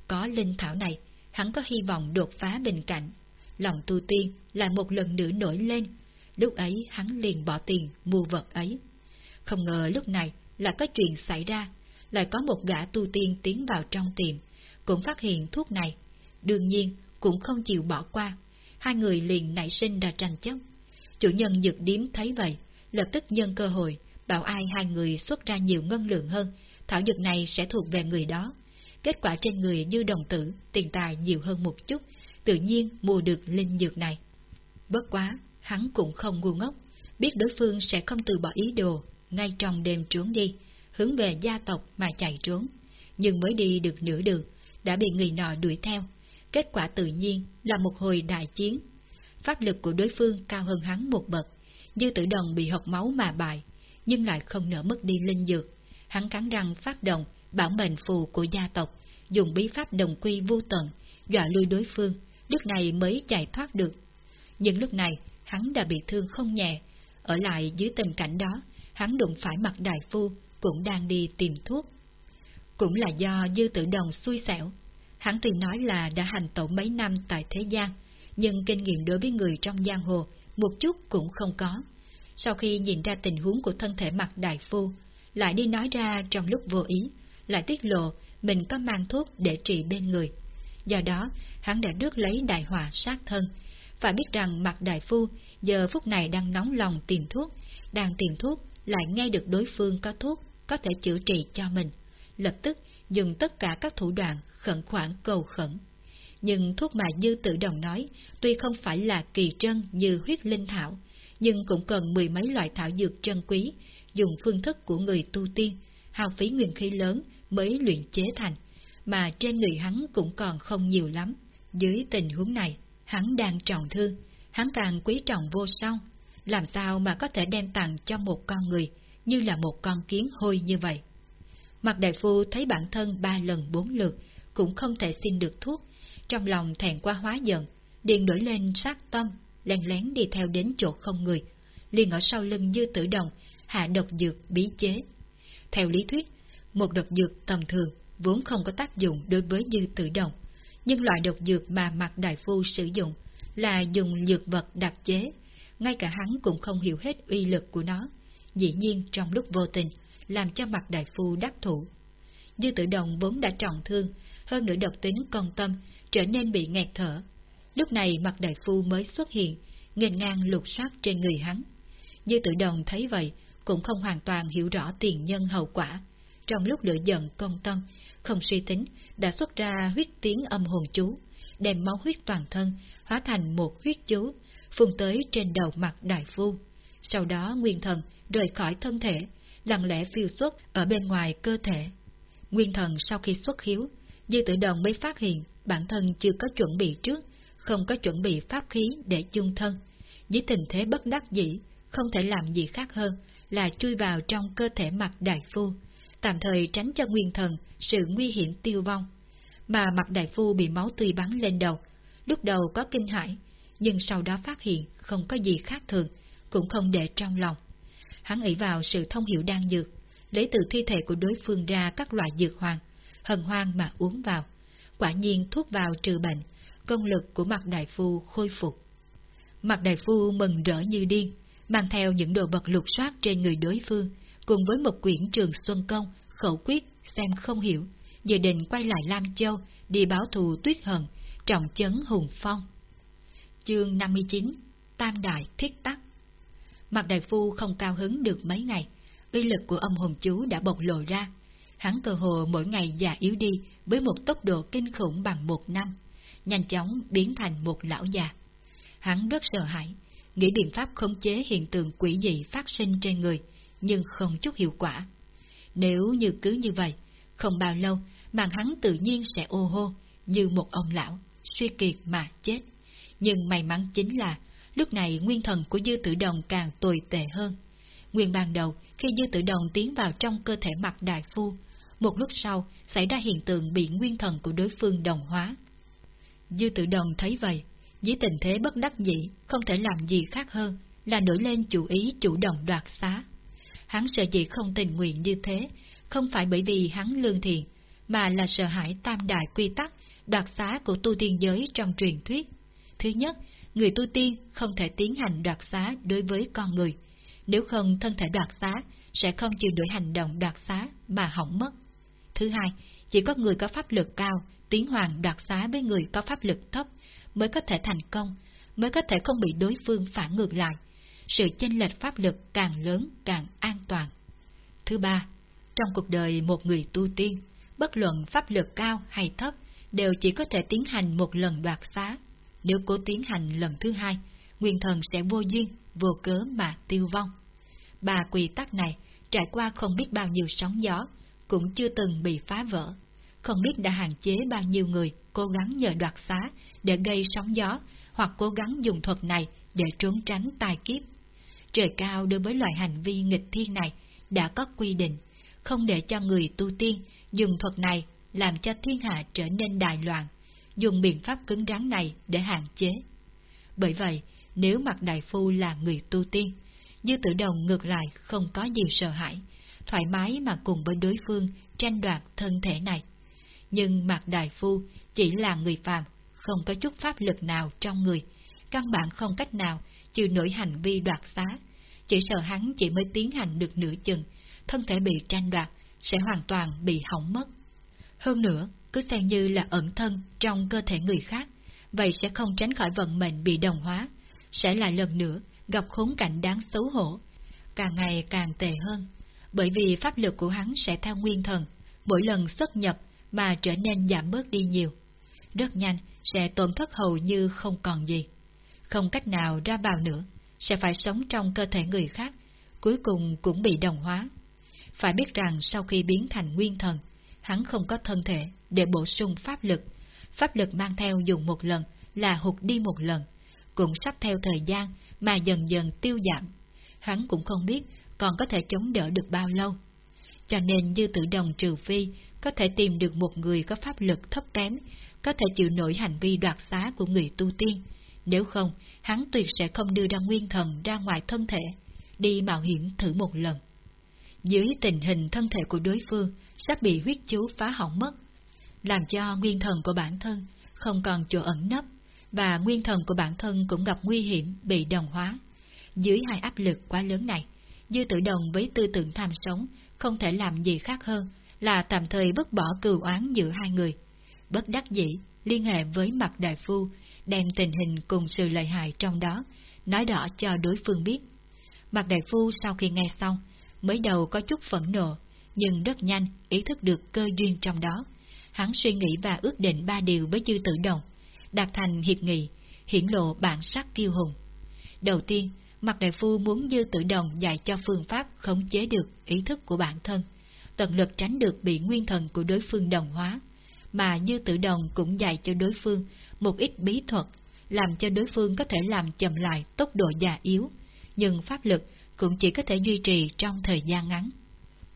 S1: Có linh thảo này, hắn có hy vọng đột phá bình cảnh. Lòng tu tiên lại một lần nữa nổi lên. Lúc ấy hắn liền bỏ tiền mua vật ấy. Không ngờ lúc này là có chuyện xảy ra, lại có một gã tu tiên tiến vào trong tiệm, cũng phát hiện thuốc này. Đương nhiên, cũng không chịu bỏ qua. Hai người liền nảy sinh ra tranh chấp. Chủ nhân dược điếm thấy vậy, lập tức nhân cơ hội, bảo ai hai người xuất ra nhiều ngân lượng hơn, thảo dược này sẽ thuộc về người đó. Kết quả trên người như đồng tử, tiền tài nhiều hơn một chút, tự nhiên mua được linh dược này. Bất quá, hắn cũng không ngu ngốc, biết đối phương sẽ không từ bỏ ý đồ, ngay trong đêm trốn đi, hướng về gia tộc mà chạy trốn. Nhưng mới đi được nửa đường, đã bị người nọ đuổi theo. Kết quả tự nhiên là một hồi đại chiến. Pháp lực của đối phương cao hơn hắn một bậc, dư tử đồng bị học máu mà bại, nhưng lại không nỡ mất đi linh dược. Hắn cắn răng phát động bảo mệnh phù của gia tộc, dùng bí pháp đồng quy vô tận, dọa lui đối phương, lúc này mới chạy thoát được. Nhưng lúc này, hắn đã bị thương không nhẹ, ở lại dưới tình cảnh đó, hắn đụng phải mặt đại phu, cũng đang đi tìm thuốc. Cũng là do dư tự đồng xui xẻo, hắn tuy nói là đã hành tẩu mấy năm tại thế gian, nhưng kinh nghiệm đối với người trong giang hồ một chút cũng không có. Sau khi nhìn ra tình huống của thân thể mặt đại phu, lại đi nói ra trong lúc vô ý, lại tiết lộ mình có mang thuốc để trị bên người. Do đó, hắn đã rước lấy đại họa sát thân. Phải biết rằng mặt đại phu giờ phút này đang nóng lòng tìm thuốc, đang tìm thuốc lại nghe được đối phương có thuốc có thể chữa trị cho mình. Lập tức dùng tất cả các thủ đoạn khẩn khoản cầu khẩn. Nhưng thuốc mà Dư Tử Đồng nói tuy không phải là kỳ trân như huyết linh thảo, nhưng cũng cần mười mấy loại thảo dược trân quý, dùng phương thức của người tu tiên, hao phí nguyên khí lớn mới luyện chế thành, mà trên người hắn cũng còn không nhiều lắm. Dưới tình huống này, hắn đang trọng thương, hắn càng quý trọng vô song, làm sao mà có thể đem tặng cho một con người như là một con kiến hôi như vậy. Mặt đại phu thấy bản thân ba lần bốn lượt, cũng không thể xin được thuốc, trong lòng thẹn qua hóa giận, điện đổi lên sát tâm, lén lén đi theo đến chỗ không người, liền ở sau lưng dư tử đồng, hạ độc dược bí chế. Theo lý thuyết, một độc dược tầm thường vốn không có tác dụng đối với dư tử đồng, nhưng loại độc dược mà mặt đại phu sử dụng là dùng dược vật đặc chế, ngay cả hắn cũng không hiểu hết uy lực của nó. Dĩ nhiên trong lúc vô tình, làm cho mặt đại phu đắc thủ. Dư tử đồng vốn đã trọng thương, hơn nữa độc tính công tâm, trở nên bị nghẹt thở. Lúc này mặt đại phu mới xuất hiện, nghênh ngang lục soát trên người hắn. Dư tử đồng thấy vậy, cũng không hoàn toàn hiểu rõ tiền nhân hậu quả. Trong lúc lửa giận công tâm, không suy tính, đã xuất ra huyết tiếng âm hồn chú, đem máu huyết toàn thân, hóa thành một huyết chú, phun tới trên đầu mặt đại phu. Sau đó nguyên thần rời khỏi thân thể, lặng lẽ phiêu xuất ở bên ngoài cơ thể. Nguyên thần sau khi xuất hiếu, Dư Tử Đồng mới phát hiện bản thân chưa có chuẩn bị trước, không có chuẩn bị pháp khí để chung thân. Với tình thế bất đắc dĩ, không thể làm gì khác hơn là chui vào trong cơ thể mặt đại phu, tạm thời tránh cho nguyên thần sự nguy hiểm tiêu vong. Mà mặt đại phu bị máu tươi bắn lên đầu, lúc đầu có kinh hãi, nhưng sau đó phát hiện không có gì khác thường, cũng không để trong lòng. Hắn nghĩ vào sự thông hiểu đan dược, lấy từ thi thể của đối phương ra các loại dược hoàng, hần hoang mà uống vào. Quả nhiên thuốc vào trừ bệnh, công lực của mặt đại phu khôi phục. Mặt đại phu mừng rỡ như điên, mang theo những đồ vật lục soát trên người đối phương, cùng với một quyển trường Xuân Công, khẩu quyết, xem không hiểu, dự định quay lại Lam Châu, đi báo thù tuyết hận, trọng chấn hùng phong. Chương 59 Tam Đại Thiết Tắc Mặt đại phu không cao hứng được mấy ngày, uy lực của âm hồn chú đã bộc lộ ra. Hắn cơ hồ mỗi ngày già yếu đi với một tốc độ kinh khủng bằng một năm, nhanh chóng biến thành một lão già. Hắn rất sợ hãi, nghĩ biện pháp khống chế hiện tượng quỷ dị phát sinh trên người, nhưng không chút hiệu quả. Nếu như cứ như vậy, không bao lâu, màn hắn tự nhiên sẽ ô hô, như một ông lão, suy kiệt mà chết. Nhưng may mắn chính là, lúc này nguyên thần của dư tử đồng càng tồi tệ hơn. Nguyên ban đầu, khi dư tử đồng tiến vào trong cơ thể mặt đại phu, một lúc sau xảy ra hiện tượng bị nguyên thần của đối phương đồng hóa. Dư tử đồng thấy vậy, dưới tình thế bất đắc dĩ, không thể làm gì khác hơn là nổi lên chủ ý chủ động đoạt xá. Hắn sợ dĩ không tình nguyện như thế, không phải bởi vì hắn lương thiện, mà là sợ hãi tam đại quy tắc đoạt xá của tu tiên giới trong truyền thuyết. Thứ nhất, người tu tiên không thể tiến hành đoạt xá đối với con người, nếu không thân thể đoạt xá sẽ không chịu đổi hành động đoạt xá mà hỏng mất. Thứ hai, chỉ có người có pháp lực cao tiến hoàng đoạt xá với người có pháp lực thấp mới có thể thành công, mới có thể không bị đối phương phản ngược lại. Sự chênh lệch pháp lực càng lớn càng an toàn. Thứ ba, trong cuộc đời một người tu tiên, bất luận pháp lực cao hay thấp, đều chỉ có thể tiến hành một lần đoạt xá. Nếu cố tiến hành lần thứ hai, nguyên thần sẽ vô duyên, vô cớ mà tiêu vong. Ba quy tắc này trải qua không biết bao nhiêu sóng gió, cũng chưa từng bị phá vỡ. Không biết đã hạn chế bao nhiêu người cố gắng nhờ đoạt xá để gây sóng gió, hoặc cố gắng dùng thuật này để trốn tránh tai kiếp. Trời cao đối với loại hành vi nghịch thiên này đã có quy định, không để cho người tu tiên dùng thuật này làm cho thiên hạ trở nên đại loạn, dùng biện pháp cứng rắn này để hạn chế. Bởi vậy, nếu mặt đại phu là người tu tiên, Dư tử đồng ngược lại không có gì sợ hãi, thoải mái mà cùng với đối phương tranh đoạt thân thể này. Nhưng mặt đại phu chỉ là người phàm, không có chút pháp lực nào trong người, căn bản không cách nào chịu nổi hành vi đoạt xá, chỉ sợ hắn chỉ mới tiến hành được nửa chừng, thân thể bị tranh đoạt sẽ hoàn toàn bị hỏng mất. Hơn nữa, cứ xem như là ẩn thân trong cơ thể người khác, vậy sẽ không tránh khỏi vận mệnh bị đồng hóa, sẽ lại lần nữa gặp khốn cảnh đáng xấu hổ, càng ngày càng tệ hơn, bởi vì pháp lực của hắn sẽ theo nguyên thần, mỗi lần xuất nhập mà trở nên giảm bớt đi nhiều. Rất nhanh sẽ tổn thất hầu như không còn gì. Không cách nào ra vào nữa, sẽ phải sống trong cơ thể người khác, cuối cùng cũng bị đồng hóa. Phải biết rằng sau khi biến thành nguyên thần, hắn không có thân thể để bổ sung pháp lực. Pháp lực mang theo dùng một lần là hụt đi một lần, cũng sắp theo thời gian mà dần dần tiêu giảm. Hắn cũng không biết còn có thể chống đỡ được bao lâu. Cho nên dư tử đồng trừ phi có thể tìm được một người có pháp lực thấp kém, có thể chịu nổi hành vi đoạt xá của người tu tiên. Nếu không, hắn tuyệt sẽ không đưa ra nguyên thần ra ngoài thân thể, đi mạo hiểm thử một lần. Dưới tình hình thân thể của đối phương sắp bị huyết chú phá hỏng mất, làm cho nguyên thần của bản thân không còn chỗ ẩn nấp, và nguyên thần của bản thân cũng gặp nguy hiểm bị đồng hóa. Dưới hai áp lực quá lớn này, Dư Tử Đồng với tư tưởng tham sống không thể làm gì khác hơn là tạm thời vứt bỏ cừu oán giữa hai người. Bất đắc dĩ, liên hệ với mặt đại phu, đem tình hình cùng sự lợi hại trong đó, nói rõ cho đối phương biết. Mặt đại phu sau khi nghe xong, mới đầu có chút phẫn nộ, nhưng rất nhanh ý thức được cơ duyên trong đó. Hắn suy nghĩ và ước định ba điều với chư tử đồng, đạt thành hiệp nghị, hiển lộ bản sắc kiêu hùng. Đầu tiên, Mặt Đại Phu muốn Dư Tử Đồng dạy cho phương pháp khống chế được ý thức của bản thân, tận lực tránh được bị nguyên thần của đối phương đồng hóa, mà Dư Tử Đồng cũng dạy cho đối phương một ít bí thuật, làm cho đối phương có thể làm chậm lại tốc độ già yếu, nhưng pháp lực cũng chỉ có thể duy trì trong thời gian ngắn.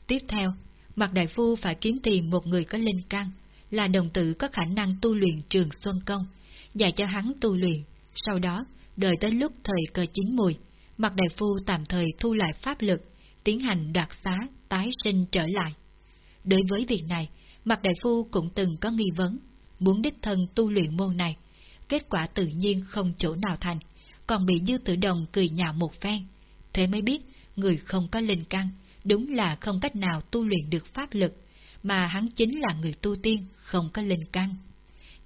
S1: Tiếp theo, Mạc Đại Phu phải kiếm tìm một người có linh căn, là đồng tử có khả năng tu luyện trường Xuân Công, dạy cho hắn tu luyện, sau đó, đợi tới lúc thời cơ chín mùi, Mạc Đại Phu tạm thời thu lại pháp lực, tiến hành đoạt xá, tái sinh trở lại. Đối với việc này, Mạc Đại Phu cũng từng có nghi vấn, muốn đích thân tu luyện môn này, kết quả tự nhiên không chỗ nào thành, còn bị Dư Tử Đồng cười nhạo một phen. Thế mới biết, người không có linh căn, đúng là không cách nào tu luyện được pháp lực, mà hắn chính là người tu tiên, không có linh căn.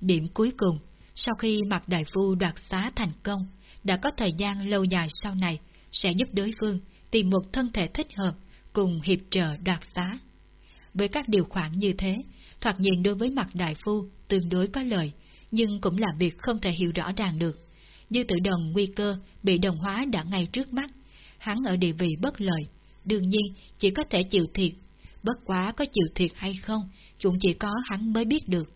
S1: Điểm cuối cùng, sau khi Mặt Đại Phu đoạt xá thành công, đã có thời gian lâu dài sau này sẽ giúp đối phương tìm một thân thể thích hợp cùng hiệp trợ đoạt xá. Với các điều khoản như thế, thoạt nhìn đối với mặt đại phu tương đối có lợi, nhưng cũng là việc không thể hiểu rõ ràng được. Như tự đồng nguy cơ bị đồng hóa đã ngay trước mắt, hắn ở địa vị bất lợi, đương nhiên chỉ có thể chịu thiệt. Bất quá có chịu thiệt hay không, cũng chỉ có hắn mới biết được.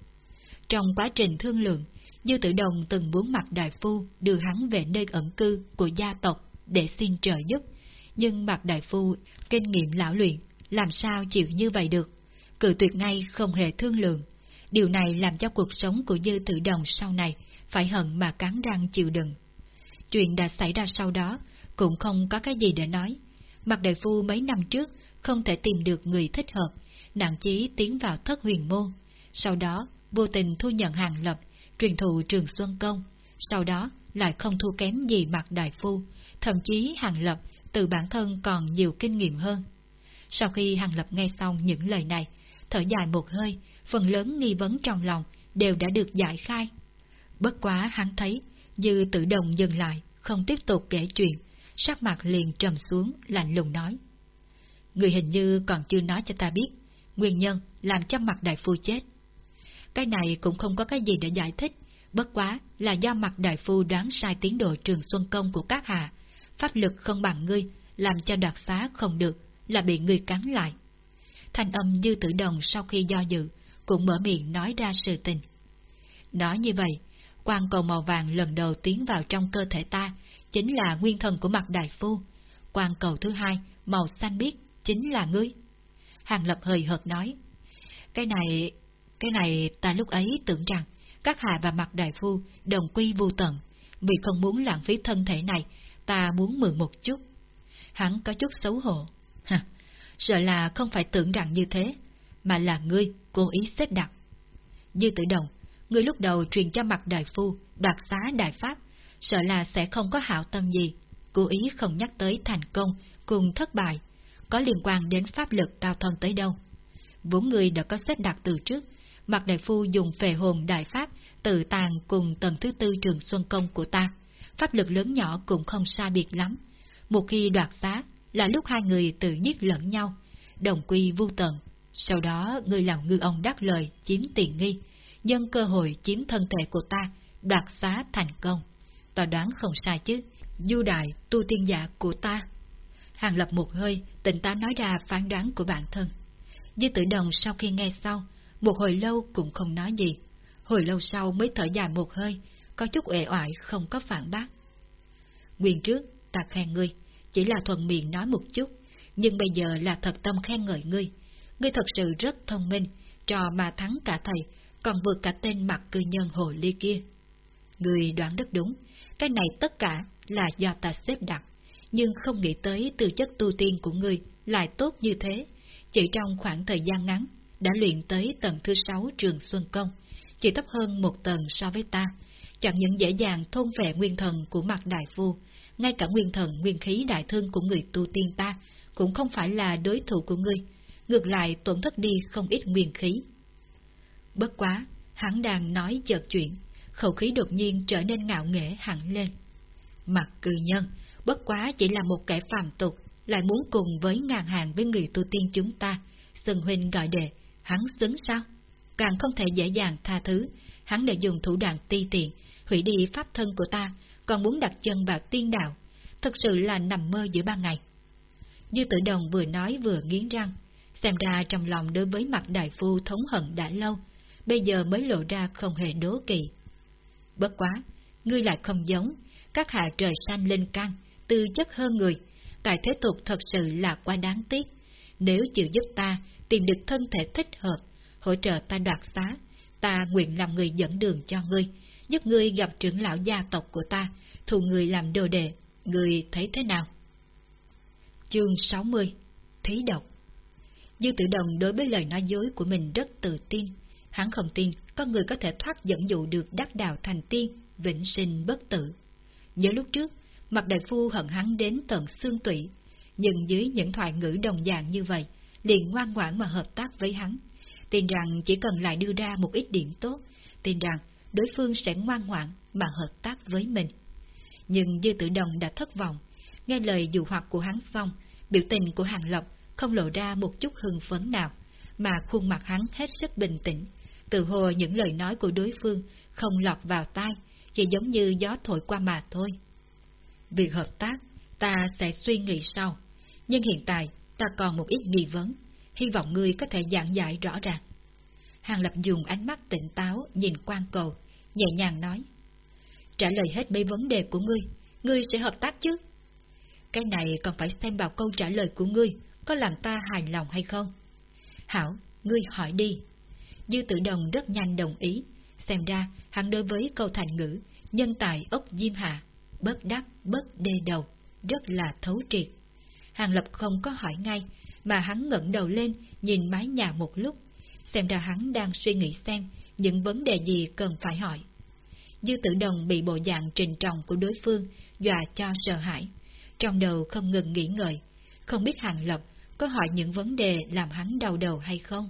S1: Trong quá trình thương lượng, Dư Tử Đồng từng muốn mặt đại phu đưa hắn về nơi ẩn cư của gia tộc để xin trợ giúp, nhưng mặt đại phu kinh nghiệm lão luyện, làm sao chịu như vậy được, cự tuyệt ngay không hề thương lượng. Điều này làm cho cuộc sống của Dư Tử Đồng sau này phải hận mà cắn răng chịu đựng. Chuyện đã xảy ra sau đó cũng không có cái gì để nói. Mặt đại phu mấy năm trước không thể tìm được người thích hợp, nặng chí tiến vào thất huyền môn. Sau đó, vô tình thu nhận hàng lập truyền thụ trường Xuân Công, sau đó lại không thua kém gì mặt đại phu, thậm chí Hàng Lập từ bản thân còn nhiều kinh nghiệm hơn. Sau khi Hàng Lập nghe xong những lời này, thở dài một hơi, phần lớn nghi vấn trong lòng đều đã được giải khai. Bất quá hắn thấy, Dư tự động dừng lại, không tiếp tục kể chuyện, sắc mặt liền trầm xuống, lạnh lùng nói. Người hình như còn chưa nói cho ta biết, nguyên nhân làm cho mặt đại phu chết. Cái này cũng không có cái gì để giải thích, bất quá là do mặt đại phu đoán sai tiến độ trường xuân công của các hạ, pháp lực không bằng ngươi, làm cho đoạt xá không được, là bị ngươi cắn lại. Thanh âm dư tử đồng sau khi do dự, cũng mở miệng nói ra sự tình. Nói như vậy, quan cầu màu vàng lần đầu tiến vào trong cơ thể ta, chính là nguyên thần của mặt đại phu. Quan cầu thứ hai, màu xanh biếc, chính là ngươi. Hàng Lập hơi hợt nói. Cái này cái này ta lúc ấy tưởng rằng các hạ và mặt đại phu đồng quy vô tận, vì không muốn lãng phí thân thể này, ta muốn mượn một chút. Hắn có chút xấu hổ. Hả, sợ là không phải tưởng rằng như thế, mà là ngươi cố ý xếp đặt. như tự động, ngươi lúc đầu truyền cho mặt đại phu, đoạt xá đại pháp, sợ là sẽ không có hảo tâm gì, cố ý không nhắc tới thành công cùng thất bại, có liên quan đến pháp lực cao thân tới đâu. Vốn người đã có xếp đặt từ trước, Mạc Đại Phu dùng phệ hồn đại pháp tự tàn cùng tầng thứ tư trường xuân công của ta. Pháp lực lớn nhỏ cũng không xa biệt lắm. Một khi đoạt xá là lúc hai người tự giết lẫn nhau, đồng quy vu tận. Sau đó người làm ngư ông đắc lời chiếm tiền nghi, nhân cơ hội chiếm thân thể của ta, đoạt xá thành công. Ta đoán không sai chứ, du đại tu tiên giả của ta. Hàng lập một hơi, tỉnh táo nói ra phán đoán của bản thân. Dư tử đồng sau khi nghe xong, một hồi lâu cũng không nói gì. Hồi lâu sau mới thở dài một hơi, có chút uể oải không có phản bác. Nguyên trước, ta khen ngươi, chỉ là thuận miệng nói một chút, nhưng bây giờ là thật tâm khen ngợi ngươi. Ngươi thật sự rất thông minh, trò mà thắng cả thầy, còn vượt cả tên mặt cư nhân hồ ly kia. Ngươi đoán rất đúng, cái này tất cả là do ta xếp đặt, nhưng không nghĩ tới tư chất tu tiên của ngươi lại tốt như thế. Chỉ trong khoảng thời gian ngắn, đã luyện tới tầng thứ sáu trường Xuân Công, chỉ thấp hơn một tầng so với ta, chẳng những dễ dàng thôn vệ nguyên thần của mặt đại phu, ngay cả nguyên thần nguyên khí đại thương của người tu tiên ta cũng không phải là đối thủ của ngươi, ngược lại tổn thất đi không ít nguyên khí. Bất quá, hắn đang nói chợt chuyện, khẩu khí đột nhiên trở nên ngạo nghễ hẳn lên. Mặt cư nhân, bất quá chỉ là một kẻ phàm tục, lại muốn cùng với ngàn hàng với người tu tiên chúng ta, Sừng Huynh gọi đề, hắn xứng sao? Càng không thể dễ dàng tha thứ, hắn đã dùng thủ đoạn ti tiện, hủy đi pháp thân của ta, còn muốn đặt chân vào tiên đạo, thật sự là nằm mơ giữa ban ngày. Dư tử đồng vừa nói vừa nghiến răng, xem ra trong lòng đối với mặt đại phu thống hận đã lâu, bây giờ mới lộ ra không hề đố kỵ. Bất quá, ngươi lại không giống, các hạ trời xanh lên căng, tư chất hơn người, tại thế tục thật sự là quá đáng tiếc. Nếu chịu giúp ta tìm được thân thể thích hợp, hỗ trợ ta đoạt xá, ta nguyện làm người dẫn đường cho ngươi, giúp ngươi gặp trưởng lão gia tộc của ta, thù người làm đồ đệ, ngươi thấy thế nào? Chương 60 Thí độc. Dư tự đồng đối với lời nói dối của mình rất tự tin, hắn không tin có người có thể thoát dẫn dụ được đắc đạo thành tiên, vĩnh sinh bất tử. Nhớ lúc trước, mặt đại phu hận hắn đến tận xương tủy, nhưng dưới những thoại ngữ đồng dạng như vậy, liền ngoan ngoãn mà hợp tác với hắn. Tin rằng chỉ cần lại đưa ra một ít điểm tốt, tin rằng đối phương sẽ ngoan ngoãn mà hợp tác với mình. Nhưng Dư Tử Đồng đã thất vọng, nghe lời dụ hoặc của hắn xong, biểu tình của Hàng Lộc không lộ ra một chút hưng phấn nào, mà khuôn mặt hắn hết sức bình tĩnh, từ hồ những lời nói của đối phương không lọt vào tai, chỉ giống như gió thổi qua mà thôi. Việc hợp tác, ta sẽ suy nghĩ sau, nhưng hiện tại ta còn một ít nghi vấn, hy vọng ngươi có thể giảng giải rõ ràng. Hàng Lập dùng ánh mắt tỉnh táo nhìn quan cầu, nhẹ nhàng nói. Trả lời hết mấy vấn đề của ngươi, ngươi sẽ hợp tác chứ? Cái này còn phải xem vào câu trả lời của ngươi, có làm ta hài lòng hay không? Hảo, ngươi hỏi đi. Dư tự đồng rất nhanh đồng ý, xem ra hắn đối với câu thành ngữ, nhân tài ốc diêm hạ, bất đắc bất đê đầu, rất là thấu triệt. Hàng Lập không có hỏi ngay, mà hắn ngẩng đầu lên nhìn mái nhà một lúc, xem ra hắn đang suy nghĩ xem những vấn đề gì cần phải hỏi. Dư tử đồng bị bộ dạng trình trọng của đối phương dọa cho sợ hãi, trong đầu không ngừng nghĩ ngợi, không biết Hàng Lập có hỏi những vấn đề làm hắn đau đầu hay không.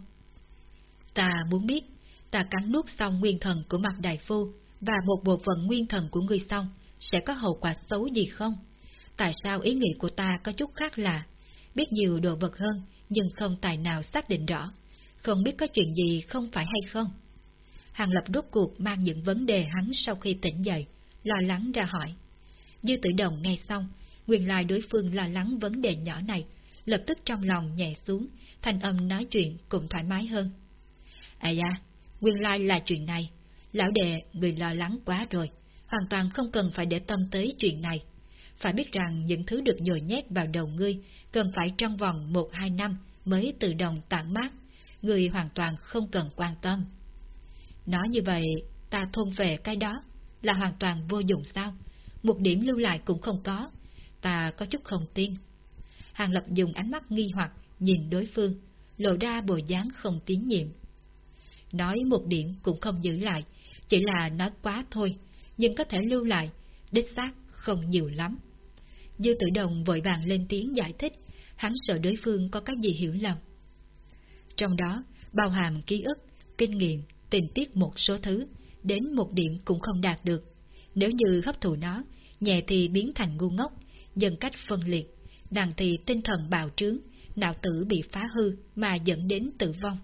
S1: Ta muốn biết, ta cắn nuốt xong nguyên thần của mặt đại phu và một bộ phận nguyên thần của người xong, sẽ có hậu quả xấu gì không? Tại sao ý nghĩ của ta có chút khác lạ? Biết nhiều đồ vật hơn, nhưng không tài nào xác định rõ. Không biết có chuyện gì không phải hay không? Hàng Lập rốt cuộc mang những vấn đề hắn sau khi tỉnh dậy, lo lắng ra hỏi. Dư tử đồng nghe xong, nguyên lai đối phương lo lắng vấn đề nhỏ này, lập tức trong lòng nhẹ xuống, thanh âm nói chuyện cũng thoải mái hơn. À da, nguyên lai là chuyện này. Lão đệ, người lo lắng quá rồi, hoàn toàn không cần phải để tâm tới chuyện này. Phải biết rằng những thứ được nhồi nhét vào đầu ngươi cần phải trong vòng một hai năm mới tự động tản mát, người hoàn toàn không cần quan tâm. Nói như vậy, ta thôn về cái đó là hoàn toàn vô dụng sao? Một điểm lưu lại cũng không có, ta có chút không tin. Hàng Lập dùng ánh mắt nghi hoặc nhìn đối phương, lộ ra bộ dáng không tín nhiệm. Nói một điểm cũng không giữ lại, chỉ là nói quá thôi, nhưng có thể lưu lại, đích xác không nhiều lắm. Dư tử đồng vội vàng lên tiếng giải thích, hắn sợ đối phương có cái gì hiểu lầm. Trong đó, bao hàm ký ức, kinh nghiệm, tình tiết một số thứ, đến một điểm cũng không đạt được. Nếu như hấp thụ nó, nhẹ thì biến thành ngu ngốc, dần cách phân liệt, nặng thì tinh thần bào trướng, não tử bị phá hư mà dẫn đến tử vong.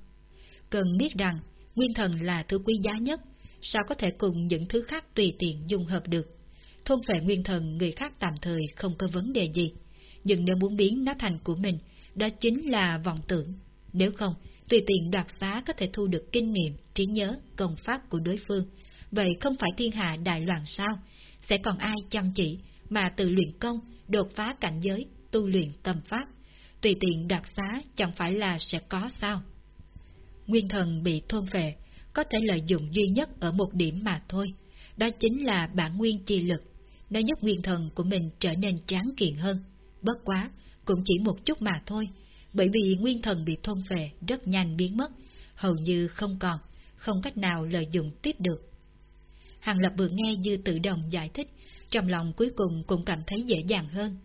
S1: Cần biết rằng, nguyên thần là thứ quý giá nhất, sao có thể cùng những thứ khác tùy tiện dung hợp được. Thôn phệ nguyên thần người khác tạm thời không có vấn đề gì, nhưng nếu muốn biến nó thành của mình, đó chính là vọng tưởng. Nếu không, tùy tiện đoạt xá có thể thu được kinh nghiệm, trí nhớ, công pháp của đối phương. Vậy không phải thiên hạ đại loạn sao? Sẽ còn ai chăm chỉ mà tự luyện công, đột phá cảnh giới, tu luyện tâm pháp? Tùy tiện đoạt xá chẳng phải là sẽ có sao? Nguyên thần bị thôn về, có thể lợi dụng duy nhất ở một điểm mà thôi. Đó chính là bản nguyên chi lực. Nó giúp nguyên thần của mình trở nên tráng kiện hơn. Bất quá, cũng chỉ một chút mà thôi, bởi vì nguyên thần bị thôn về rất nhanh biến mất, hầu như không còn, không cách nào lợi dụng tiếp được. Hàng Lập vừa nghe Dư tự động giải thích, trong lòng cuối cùng cũng cảm thấy dễ dàng hơn.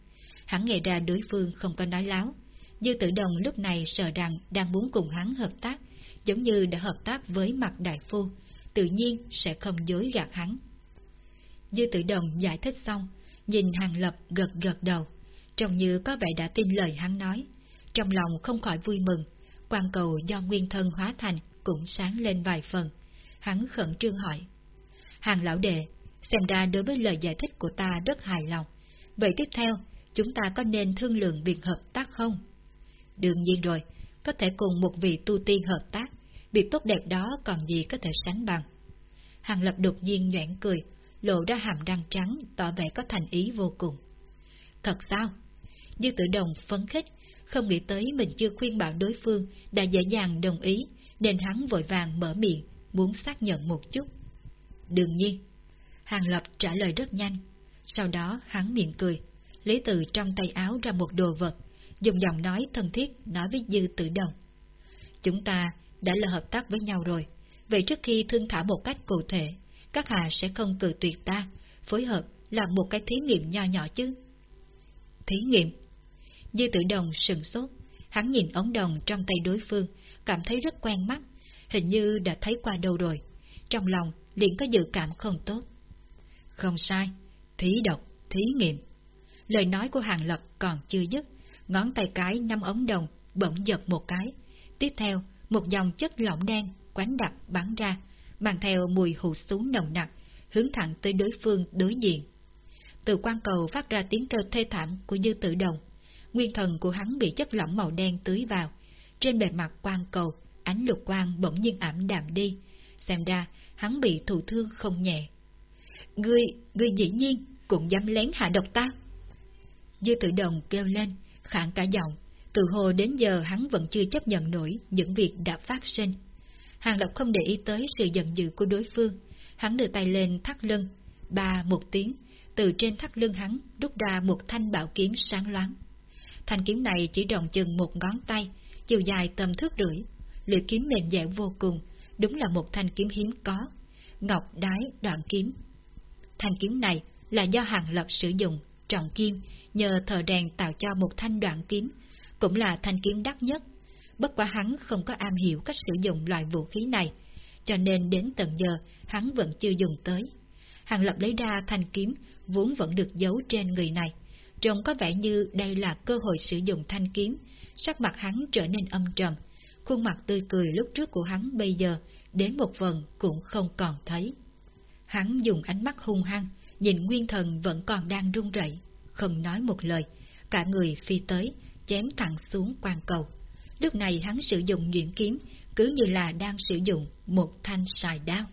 S1: Hắn nghe ra đối phương không có nói láo, Dư Tử Đồng lúc này sợ rằng đang muốn cùng hắn hợp tác, giống như đã hợp tác với mặt đại phu, tự nhiên sẽ không dối gạt hắn. Dư tự Đồng giải thích xong, nhìn Hàng Lập gật gật đầu, trông như có vẻ đã tin lời hắn nói, trong lòng không khỏi vui mừng, quan cầu do nguyên thân hóa thành cũng sáng lên vài phần. Hắn khẩn trương hỏi. Hàng lão đệ, xem ra đối với lời giải thích của ta rất hài lòng. Vậy tiếp theo, chúng ta có nên thương lượng việc hợp tác không? Đương nhiên rồi, có thể cùng một vị tu tiên hợp tác, việc tốt đẹp đó còn gì có thể sánh bằng. Hàng lập đột nhiên nhoảng cười, lộ ra hàm răng trắng, tỏ vẻ có thành ý vô cùng. Thật sao? Dư tử đồng phấn khích, không nghĩ tới mình chưa khuyên bảo đối phương đã dễ dàng đồng ý, nên hắn vội vàng mở miệng, muốn xác nhận một chút. Đương nhiên. Hàng Lập trả lời rất nhanh. Sau đó hắn miệng cười, lấy từ trong tay áo ra một đồ vật, dùng giọng nói thân thiết nói với Dư Tử Đồng. Chúng ta đã là hợp tác với nhau rồi, vậy trước khi thương thảo một cách cụ thể, các hạ sẽ không cử tuyệt ta, phối hợp làm một cái thí nghiệm nho nhỏ chứ. Thí nghiệm? Dư Tử Đồng sừng sốt, hắn nhìn ống đồng trong tay đối phương, cảm thấy rất quen mắt, hình như đã thấy qua đâu rồi. Trong lòng liền có dự cảm không tốt. Không sai, thí độc, thí nghiệm. Lời nói của Hàng Lập còn chưa dứt, ngón tay cái năm ống đồng bỗng giật một cái. Tiếp theo, một dòng chất lỏng đen quánh đặc bắn ra, mang theo mùi hụt xuống nồng nặc, hướng thẳng tới đối phương đối diện. Từ quan cầu phát ra tiếng kêu thê thảm của dư tự đồng. Nguyên thần của hắn bị chất lỏng màu đen tưới vào. Trên bề mặt quan cầu, ánh lục quang bỗng nhiên ảm đạm đi. Xem ra, hắn bị thụ thương không nhẹ. Ngươi, ngươi dĩ nhiên cũng dám lén hạ độc ta. Dư tự đồng kêu lên, khản cả giọng, từ hồ đến giờ hắn vẫn chưa chấp nhận nổi những việc đã phát sinh. Hàng Lập không để ý tới sự giận dữ của đối phương, hắn đưa tay lên thắt lưng, ba một tiếng, từ trên thắt lưng hắn rút ra một thanh bảo kiếm sáng loáng. Thanh kiếm này chỉ rộng chừng một ngón tay, chiều dài tầm thước rưỡi, lưỡi kiếm mềm dẻo vô cùng, đúng là một thanh kiếm hiếm có, ngọc đái đoạn kiếm. Thanh kiếm này là do Hàng Lập sử dụng, trọng kim, nhờ thờ đèn tạo cho một thanh đoạn kiếm, cũng là thanh kiếm đắt nhất. Bất quá hắn không có am hiểu cách sử dụng loại vũ khí này, cho nên đến tận giờ hắn vẫn chưa dùng tới. Hàng Lập lấy ra thanh kiếm, vốn vẫn được giấu trên người này. Trông có vẻ như đây là cơ hội sử dụng thanh kiếm, sắc mặt hắn trở nên âm trầm, khuôn mặt tươi cười lúc trước của hắn bây giờ, đến một phần cũng không còn thấy. Hắn dùng ánh mắt hung hăng, nhìn nguyên thần vẫn còn đang run rẩy, không nói một lời, cả người phi tới, chém thẳng xuống quan cầu. Lúc này hắn sử dụng nhuyễn kiếm, cứ như là đang sử dụng một thanh xài đao.